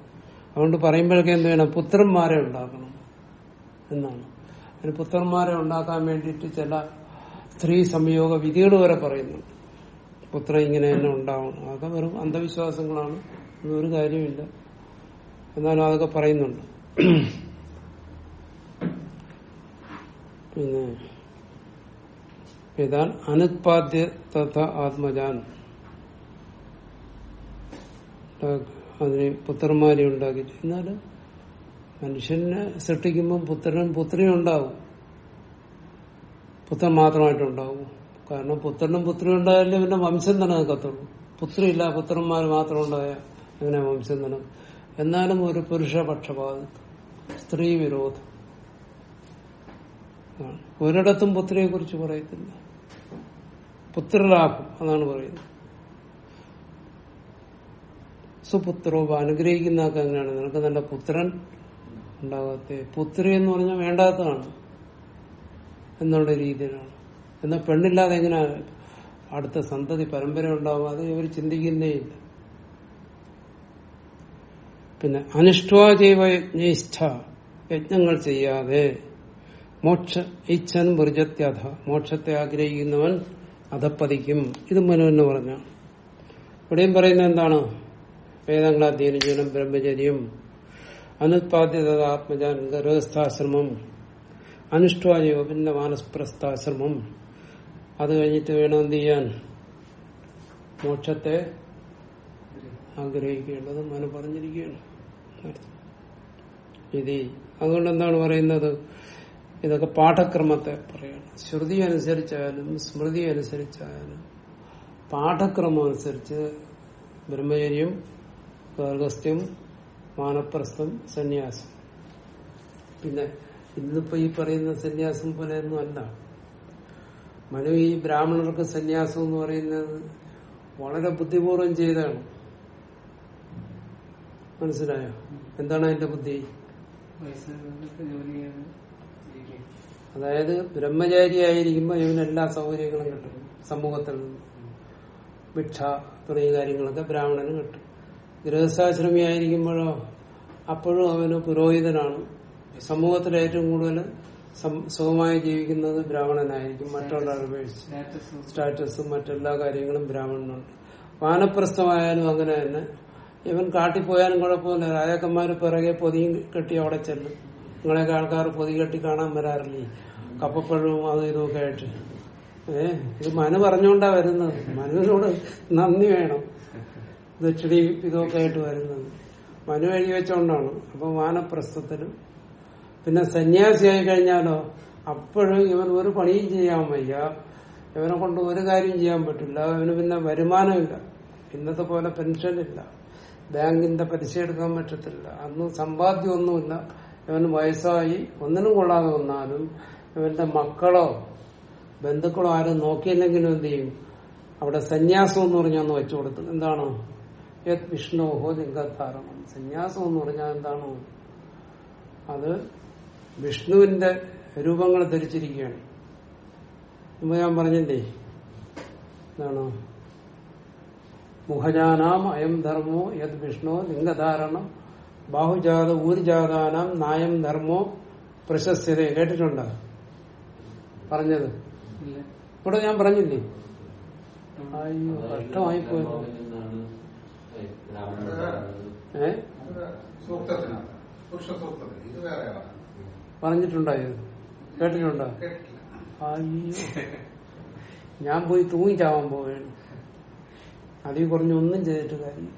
Speaker 1: അതുകൊണ്ട് പറയുമ്പോഴൊക്കെ എന്ത് വേണം പുത്രന്മാരെ ഉണ്ടാക്കണം എന്നാണ്. അതിന് പുത്രന്മാരെ ഉണ്ടാക്കാൻ വേണ്ടിയിട്ട് ചില സ്ത്രീ സംയോഗ വിധികൾ വരെ പറയുന്നുണ്ട്. പുത്രൻ ഇങ്ങനെ തന്നെ ഉണ്ടാവണം അതൊക്കെ വെറും അന്ധവിശ്വാസങ്ങളാണ്. ഒരു കാര്യമില്ല എന്നാലും അതൊക്കെ പറയുന്നുണ്ട്. പിന്നെ ഏതാൻ അനുത്പാദ്യ തഥ ആത്മജാൻ. അതിന് പുത്രന്മാരെ ഉണ്ടാക്കി എന്നാൽ മനുഷ്യനെ സൃഷ്ടിക്കുമ്പോൾ പുത്രനും പുത്രിയും ഉണ്ടാവും. പുത്രൻ മാത്രമായിട്ടുണ്ടാവും. കാരണം പുത്രനും പുത്രിയും ഉണ്ടായാലേ പിന്നെ വംശം നിലനിൽക്കത്തുള്ളൂ പുത്രിയില്ല പുത്രന്മാർ മാത്രം ഉണ്ടായ അങ്ങനെ വംശം തന്നെ. എന്നാലും ഒരു പുരുഷ പക്ഷപാതം സ്ത്രീ വിരോധം. ഒരിടത്തും പുത്രിയെ കുറിച്ച് പറയത്തില്ല. പുത്രലാഭം അതാണ് പറയുന്നത്. സുപുത്രോ അനുഗ്രഹിക്കുന്നതൊക്കെ അങ്ങനെയാണ്. നിനക്ക് നല്ല പുത്രൻ ഉണ്ടാകത്തെ പുത്രി എന്ന് പറഞ്ഞാൽ വേണ്ടാത്തതാണ് എന്നുള്ള രീതിയിലാണ്. എന്നാൽ പെണ്ണില്ലാതെ എങ്ങനെ അടുത്ത സന്തതി പരമ്പര ഉണ്ടാവും? അത് ഇവർ ചിന്തിക്കുന്നേ ഇല്ല. പിന്നെ അനിഷ്ടാജൈവ യജ്ഞയിഷ്ഠ യജ്ഞങ്ങൾ ചെയ്യാതെ മോക്ഷ ഇച്ഛൻ ബുർജത്യഥ മോക്ഷത്തെ ആഗ്രഹിക്കുന്നവൻ അധപ്പതിക്കും. ഇത് മനു എന്ന് പറഞ്ഞ. ഇവിടെയും പറയുന്നത് എന്താണ്? വേദങ്ങൾ അധ്യയനം ചെയ്യണം ബ്രഹ്മചര്യം അനുത്പാദ്യത ആത്മജാൻ അനുഷ്ഠാജൈവ പിന്നെ മാനസ്പ്രസ്ഥാശ്രമം അത് കഴിഞ്ഞിട്ട് വേണം എന്ത് ചെയ്യാൻ? മോക്ഷത്തെ ആഗ്രഹിക്കേണ്ടത് മനു പറഞ്ഞിരിക്കുകയാണ്. ഇതി അതുകൊണ്ട് എന്താണ് പറയുന്നത്? ഇതൊക്കെ പാഠക്രമത്തെ പറയണം. ശ്രുതി അനുസരിച്ചായാലും സ്മൃതി അനുസരിച്ചായാലും പാഠക്രമം അനുസരിച്ച് ബ്രഹ്മചര്യം ഗർഗസ്ഥ്യം മാനപ്രസ്ഥം സന്യാസം. പിന്നെ ഇന്നിപ്പോ ഈ പറയുന്ന സന്യാസം പോലെയൊന്നും അല്ല. മനു ഈ ബ്രാഹ്മണർക്ക് സന്യാസം എന്ന് പറയുന്നത് വളരെ ബുദ്ധിപൂർവം ചെയ്താണ്. മനസ്സിലായോ? എന്താണ് അതിന്റെ ബുദ്ധി? അതായത് ബ്രഹ്മചാരി ബ്രഹ്മചാരിയായിരിക്കുമ്പോൾ ഇവന് എല്ലാ സൗകര്യങ്ങളും കിട്ടും. സമൂഹത്തിൽ നിന്ന് ഭിക്ഷ തുടങ്ങിയ കാര്യങ്ങളൊക്കെ ബ്രാഹ്മണന് കിട്ടും. ഗൃഹസ്ഥാശ്രമിയായിരിക്കുമ്പോഴോ അപ്പോഴും അവന് പുരോഹിതനാണ്. സമൂഹത്തിൽ ഏറ്റവും കൂടുതൽ സുഖമായി ജീവിക്കുന്നത് ബ്രാഹ്മണനായിരിക്കും. മറ്റുള്ള അപേക്ഷിച്ച്
Speaker 3: സ്റ്റാറ്റസ്
Speaker 1: മറ്റെല്ലാ കാര്യങ്ങളും ബ്രാഹ്മണനുണ്ട്. വാനപ്രസ്ഥമായാലും അങ്ങനെ തന്നെ. ഇവൻ കാട്ടിപ്പോയാലും കുഴപ്പമില്ല. രാജാക്കന്മാർ പിറകെ പൊതിയും കെട്ടി അവിടെ ചെല്ലും. നിങ്ങളെയൊക്കെ ആൾക്കാർ പൊതി കെട്ടി കാണാൻ വരാറില്ലേ? കപ്പപ്പഴവും അതും ഇതുമൊക്കെ ആയിട്ട്. ഏഹ് ഇത് മനു പറഞ്ഞുകൊണ്ടാ വരുന്നത്. മനുവിനോട് നന്ദി വേണം. ദക്ഷിണയും ഇതൊക്കെ ആയിട്ട് വരുന്നത്. മനു എഴുതി വെച്ചോണ്ടാണ്. അപ്പൊ വാനപ്രസ്ഥത്തിലും പിന്നെ സന്യാസിയായി കഴിഞ്ഞാലോ അപ്പോഴും ഇവൻ ഒരു പണിയും ചെയ്യാൻ വയ്യ. ഇവനെ കൊണ്ട് ഒരു കാര്യം ചെയ്യാൻ പറ്റില്ല. ഇവന് പിന്നെ വരുമാനമില്ല. ഇന്നത്തെ പോലെ ഇല്ല. ബാങ്കിന്റെ പലിശ എടുക്കാൻ പറ്റത്തില്ല. അന്ന് സമ്പാദ്യമൊന്നുമില്ല. ഇവന് വയസ്സായി. ഒന്നിനും കൊള്ളാതെ വന്നാലും ഇവന്റെ മക്കളോ ബന്ധുക്കളോ ആരും നോക്കിയില്ലെങ്കിലും എന്ത് ചെയ്യും? അവിടെ സന്യാസം എന്ന് പറഞ്ഞു ഒന്ന് വെച്ചു കൊടുത്തു എന്താണ്? യത് വിഷ്ണുഹോ ലിംഗധാരണം സന്യാസം എന്ന് പറഞ്ഞാൽ എന്താണോ? അത് വിഷ്ണുവിന്റെ രൂപങ്ങൾ ധരിച്ചിരിക്കുകയാണ്. മുമ്പ് ഞാൻ പറഞ്ഞില്ലേ? എന്താണ്? മുഖജാനാം അയം ധർമ്മോ യത് വിഷ്ണു ലിംഗധാരണം ബാഹുജാത ഊർജാതാനാം നായം ധർമ്മോ പ്രശസ്തത കേട്ടിട്ടുണ്ടോ? പറഞ്ഞത്? ഇവിടെ ഞാൻ പറഞ്ഞില്ലേ? അയ്യോ കഷ്ടമായി പോയി
Speaker 2: എന്നാണ് ബ്രാഹ്മണ
Speaker 1: ഏ
Speaker 4: സൂക്തത്തിനകത്ത് പുരുഷ സൂക്തത്തിൽ ഇത് വേറെ
Speaker 1: പറഞ്ഞിട്ടുണ്ടോ ഇത് കേട്ടിട്ടുണ്ടോ? ഞാൻ പോയി തൂങ്ങി ചാവാൻ പോവുകയാണ്. അതിൽ കുറഞ്ഞ ഒന്നും ചെയ്തിട്ട് കാര്യം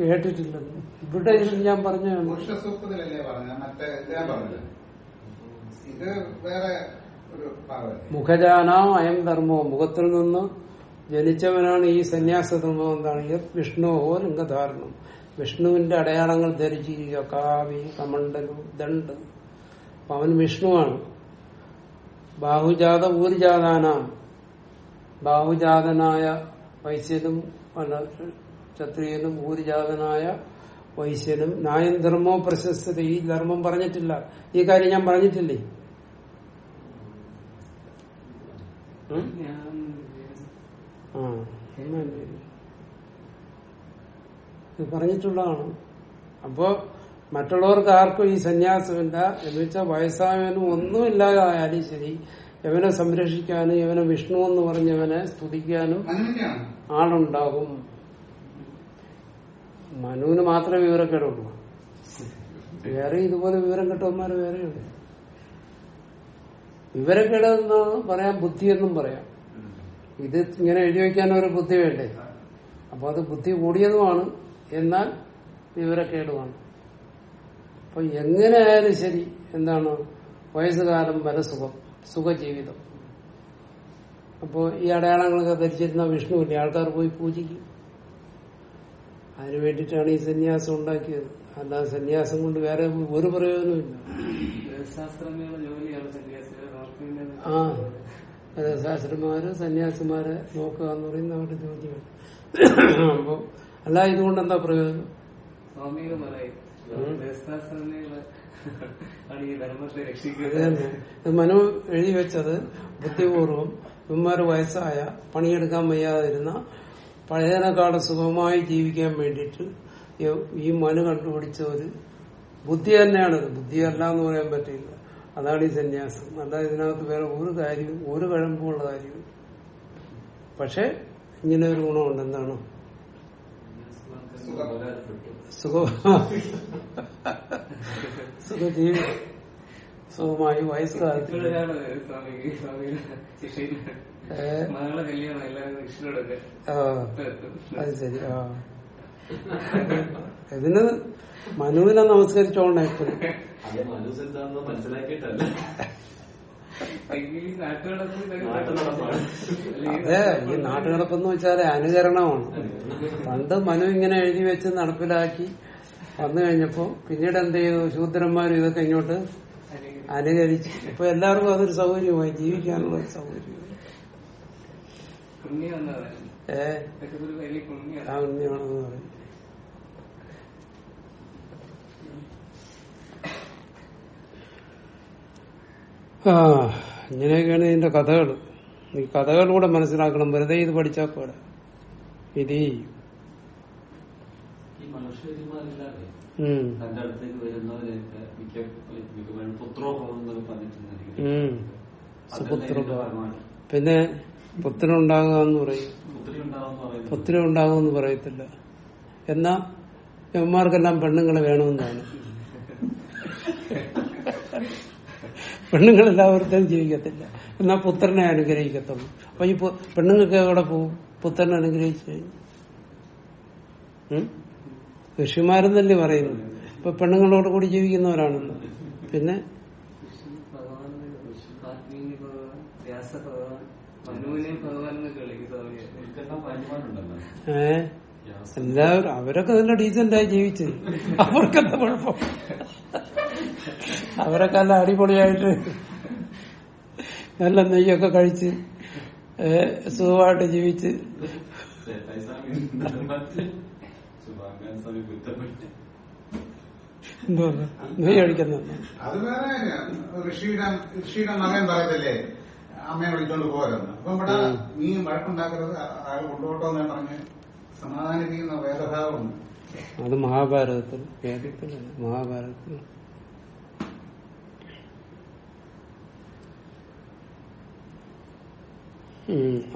Speaker 1: കേട്ടിട്ടില്ലെന്ന്. ഇവിടെ ഞാൻ പറഞ്ഞു
Speaker 4: പുരുഷ സൂക്തത്തിലല്ലേ പറഞ്ഞ മറ്റേ ഇത് വേറെ
Speaker 1: മുഖജാനാം അയം ധർമ്മോ. മുഖത്തിൽ നിന്ന് ജനിച്ചവനാണ് ഈ സന്യാസ ധർമ്മം എന്താണ്? വിഷ്ണുവോ ലിംഗധാരണം. വിഷ്ണുവിന്റെ അടയാളങ്ങൾ ധരിച്ചിരിക്കുക. കാവി കമണ്ടലു ദണ്ട് അവൻ വിഷ്ണുവാണ്. ബാഹുജാത ഊർജാതാനാം ബാഹുജാതനായ വൈശ്യനും ക്ഷത്രിയനും ഊർജാതനായ വൈശ്യനും. ന്യായം ധർമ്മോ പ്രശസ്തത. ഈ ധർമ്മം പറഞ്ഞിട്ടില്ല. ഈ കാര്യം ഞാൻ പറഞ്ഞിട്ടില്ലേ ഉം?
Speaker 3: ഞാൻ
Speaker 1: ആ. ഇത് പറഞ്ഞിട്ടുള്ളതാണ്. അപ്പോ മറ്റുള്ളവർക്ക് ആർക്കും ഈ സന്യാസമില്ല എന്ന് വെച്ചാൽ വയസ്സായവനും ഒന്നും ഇല്ലാതായാലും ശരി ഇവനെ സംരക്ഷിക്കാനും ഇവനെ വിഷ്ണു എന്ന് പറഞ്ഞവനെ സ്തുതിക്കാനും ആളുണ്ടാകും. മനുവിന് മാത്രമേ വിവരക്കേടുള്ളൂ. വേറെ ഇതുപോലെ വിവരം കിട്ടുന്നവർ വേറെയുണ്ട്. വിവരക്കേടെന്ന് പറയാം ബുദ്ധിയെന്നും പറയാം. ഇത് ഇങ്ങനെ എഴുതി വയ്ക്കാൻ ഒരു ബുദ്ധി വേണ്ടേ? അപ്പൊ അത് ബുദ്ധി കൂടിയതുമാണ് എന്നാൽ വിവരക്കേടുമാണ്. അപ്പൊ എങ്ങനെയായാലും ശരി എന്താണ്? വയസ്സുകാലം വരെ സുഖം സുഖജീവിതം. അപ്പോ ഈ അടയാളങ്ങളൊക്കെ ധരിച്ചിരുന്ന വിഷ്ണുവിന്റെ ആൾക്കാർ പോയി പൂജിക്കും. അതിനു വേണ്ടിയിട്ടാണ് ഈ സന്യാസം ഉണ്ടാക്കിയത്. അല്ലാതെ സന്യാസം കൊണ്ട് വേറെ ഒരു പ്രയോജനമില്ല ആ ശാസ്ത്രന്മാര് സന്യാസിമാരെ നോക്കുക എന്ന് പറയുന്ന അവരുടെ ജോലിയാണ് അപ്പൊ അല്ല ഇതുകൊണ്ട് എന്താ പ്രയോജനം? അത് മനു എഴുതി വെച്ചത് ബുദ്ധിപൂർവം ഇവന്മാര് വയസ്സായ പണിയെടുക്കാൻ വയ്യാതിരുന്ന പഴയനേക്കാട് സുഖമായി ജീവിക്കാൻ വേണ്ടിയിട്ട് ഈ- മനു കണ്ടുപിടിച്ച ഒരു ബുദ്ധി തന്നെയാണ് ബുദ്ധിയല്ല എന്ന് പറയാൻ പറ്റില്ല. അതാണ് ഈ സന്യാസം. അതാ ഇതിനകത്ത് വേറെ ഒരു കാര്യവും ഒരു കഴമ്പുമുള്ള കാര്യവും. പക്ഷെ ഇങ്ങനെ ഒരു ഗുണമുണ്ട്. എന്താണ്? സുഖ. സുഖജീവി. സുഖമായി വയസ്സുകാലത്ത്. അത് ശരി. ആ. ഇതിന് മനുവിനെ നമസ്കരിച്ചോണ്ടേ
Speaker 2: മനസ്സിലാക്കിയിട്ടല്ല.
Speaker 1: അതെ ഈ നാട്ടുകിടപ്പെന്ന് വെച്ചാൽ അനുകരണമാണ്. പണ്ട് മനു ഇങ്ങനെ എഴുതി വെച്ച് നടപ്പിലാക്കി വന്നു കഴിഞ്ഞപ്പോ പിന്നീട് എന്ത് ചെയ്തു? ശൂദ്രന്മാരും ഇതൊക്കെ ഇങ്ങോട്ട് അനുകരിച്ച് ഇപ്പൊ എല്ലാവർക്കും അതൊരു സൗകര്യമായി ജീവിക്കാനുള്ള ഒരു സൗകര്യം. ഏ? ആ ഉണ്ണിയാണെന്ന് പറയും ആ ഇങ്ങനെയൊക്കെയാണ് ഇതിന്റെ കഥകൾ. ഈ കഥകളിലൂടെ മനസ്സിലാക്കണം. വെറുതെ ഇത് പഠിച്ചാൽ പോരാ. ഇത്. പിന്നെ പുത്രനുണ്ടാകുക എന്ന് പറയും
Speaker 2: പുത്രം
Speaker 1: ഉണ്ടാകുമെന്ന് പറയത്തില്ല. എന്നാ യവന്മാർക്കെല്ലാം പെണ്ണുങ്ങളെ വേണമെന്നാണ്. പെണ്ണുങ്ങളെല്ലാവർക്കും ജീവിക്കത്തില്ല. എന്നാ പുത്രനെ അനുഗ്രഹിക്കത്തുള്ളൂ. അപ്പൊ ഈ പെണ്ണുങ്ങൾക്ക് എവിടെ പോവും? പുത്രനെ അനുഗ്രഹിച്ചു കഴിഞ്ഞു. ഋഷിമാരും ഋഷിമാരെന്നല്ലേ പറയുന്നു ഇപ്പൊ പെണ്ണുങ്ങളോട് കൂടി ജീവിക്കുന്നവരാണല്ലോ. പിന്നെ?
Speaker 2: ഏ?
Speaker 1: ഏഹ് എല്ലാവരും അവരൊക്കെ നല്ല ഡീസന്റായി ജീവിച്ചു. അവർക്കെന്താ കുഴപ്പം? അവരൊക്കെ നല്ല അടിപൊളിയായിട്ട് നല്ല നെയ്യൊക്കെ കഴിച്ച് സുഖമായിട്ട് ജീവിച്ച്. എന്തോ നെയ്യ് കഴിക്കുന്നുണ്ട്
Speaker 4: അത് വേറെ. ഋഷിയുടെ ഋഷിയുടെ മകൻ പറയത്തില്ലേ അമ്മയെ വിളിച്ചോണ്ട് പോരെന്ന്. അപ്പൊ ഇവിടെ നീ വഴക്കുണ്ടാക്കരുത് അയാൾ കൊണ്ടുപോട്ടോ എന്ന് പറഞ്ഞ് സമാധാനിപ്പിക്കുന്ന വേദഭാവമുണ്ട്.
Speaker 1: അത് മഹാഭാരതത്തിൽ വേദത്തിൽ മഹാഭാരതത്തിൽ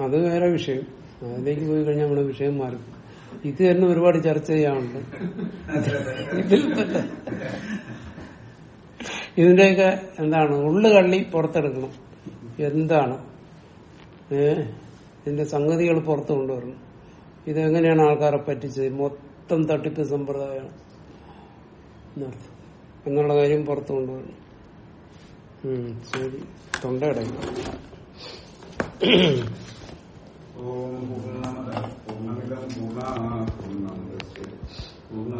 Speaker 1: അത് വേറെ വിഷയം. അതിലേക്ക് പോയി കഴിഞ്ഞാൽ നമ്മുടെ വിഷയം മാറും. ഇത് തന്നെ ഒരുപാട് ചർച്ച ചെയ്യാറുണ്ട് ഇതിന്റെയൊക്കെ എന്താണ് ഉള്ളു കള്ളി പുറത്തെടുക്കണം. എന്താണ്? ഇതിന്റെ സംഗതികൾ പുറത്തു കൊണ്ടുവരണം. ഇതെങ്ങനെയാണ് ആൾക്കാരെ പറ്റിച്ചത്? മൊത്തം തട്ടിപ്പ് എന്നർത്ഥം. എന്നുള്ള കാര്യം പുറത്തു കൊണ്ടുവരണം. ശരി. തൊണ്ടയടയും
Speaker 4: ഓം പൂർണമത പൂർണമിതം പൂർണ പൂർണ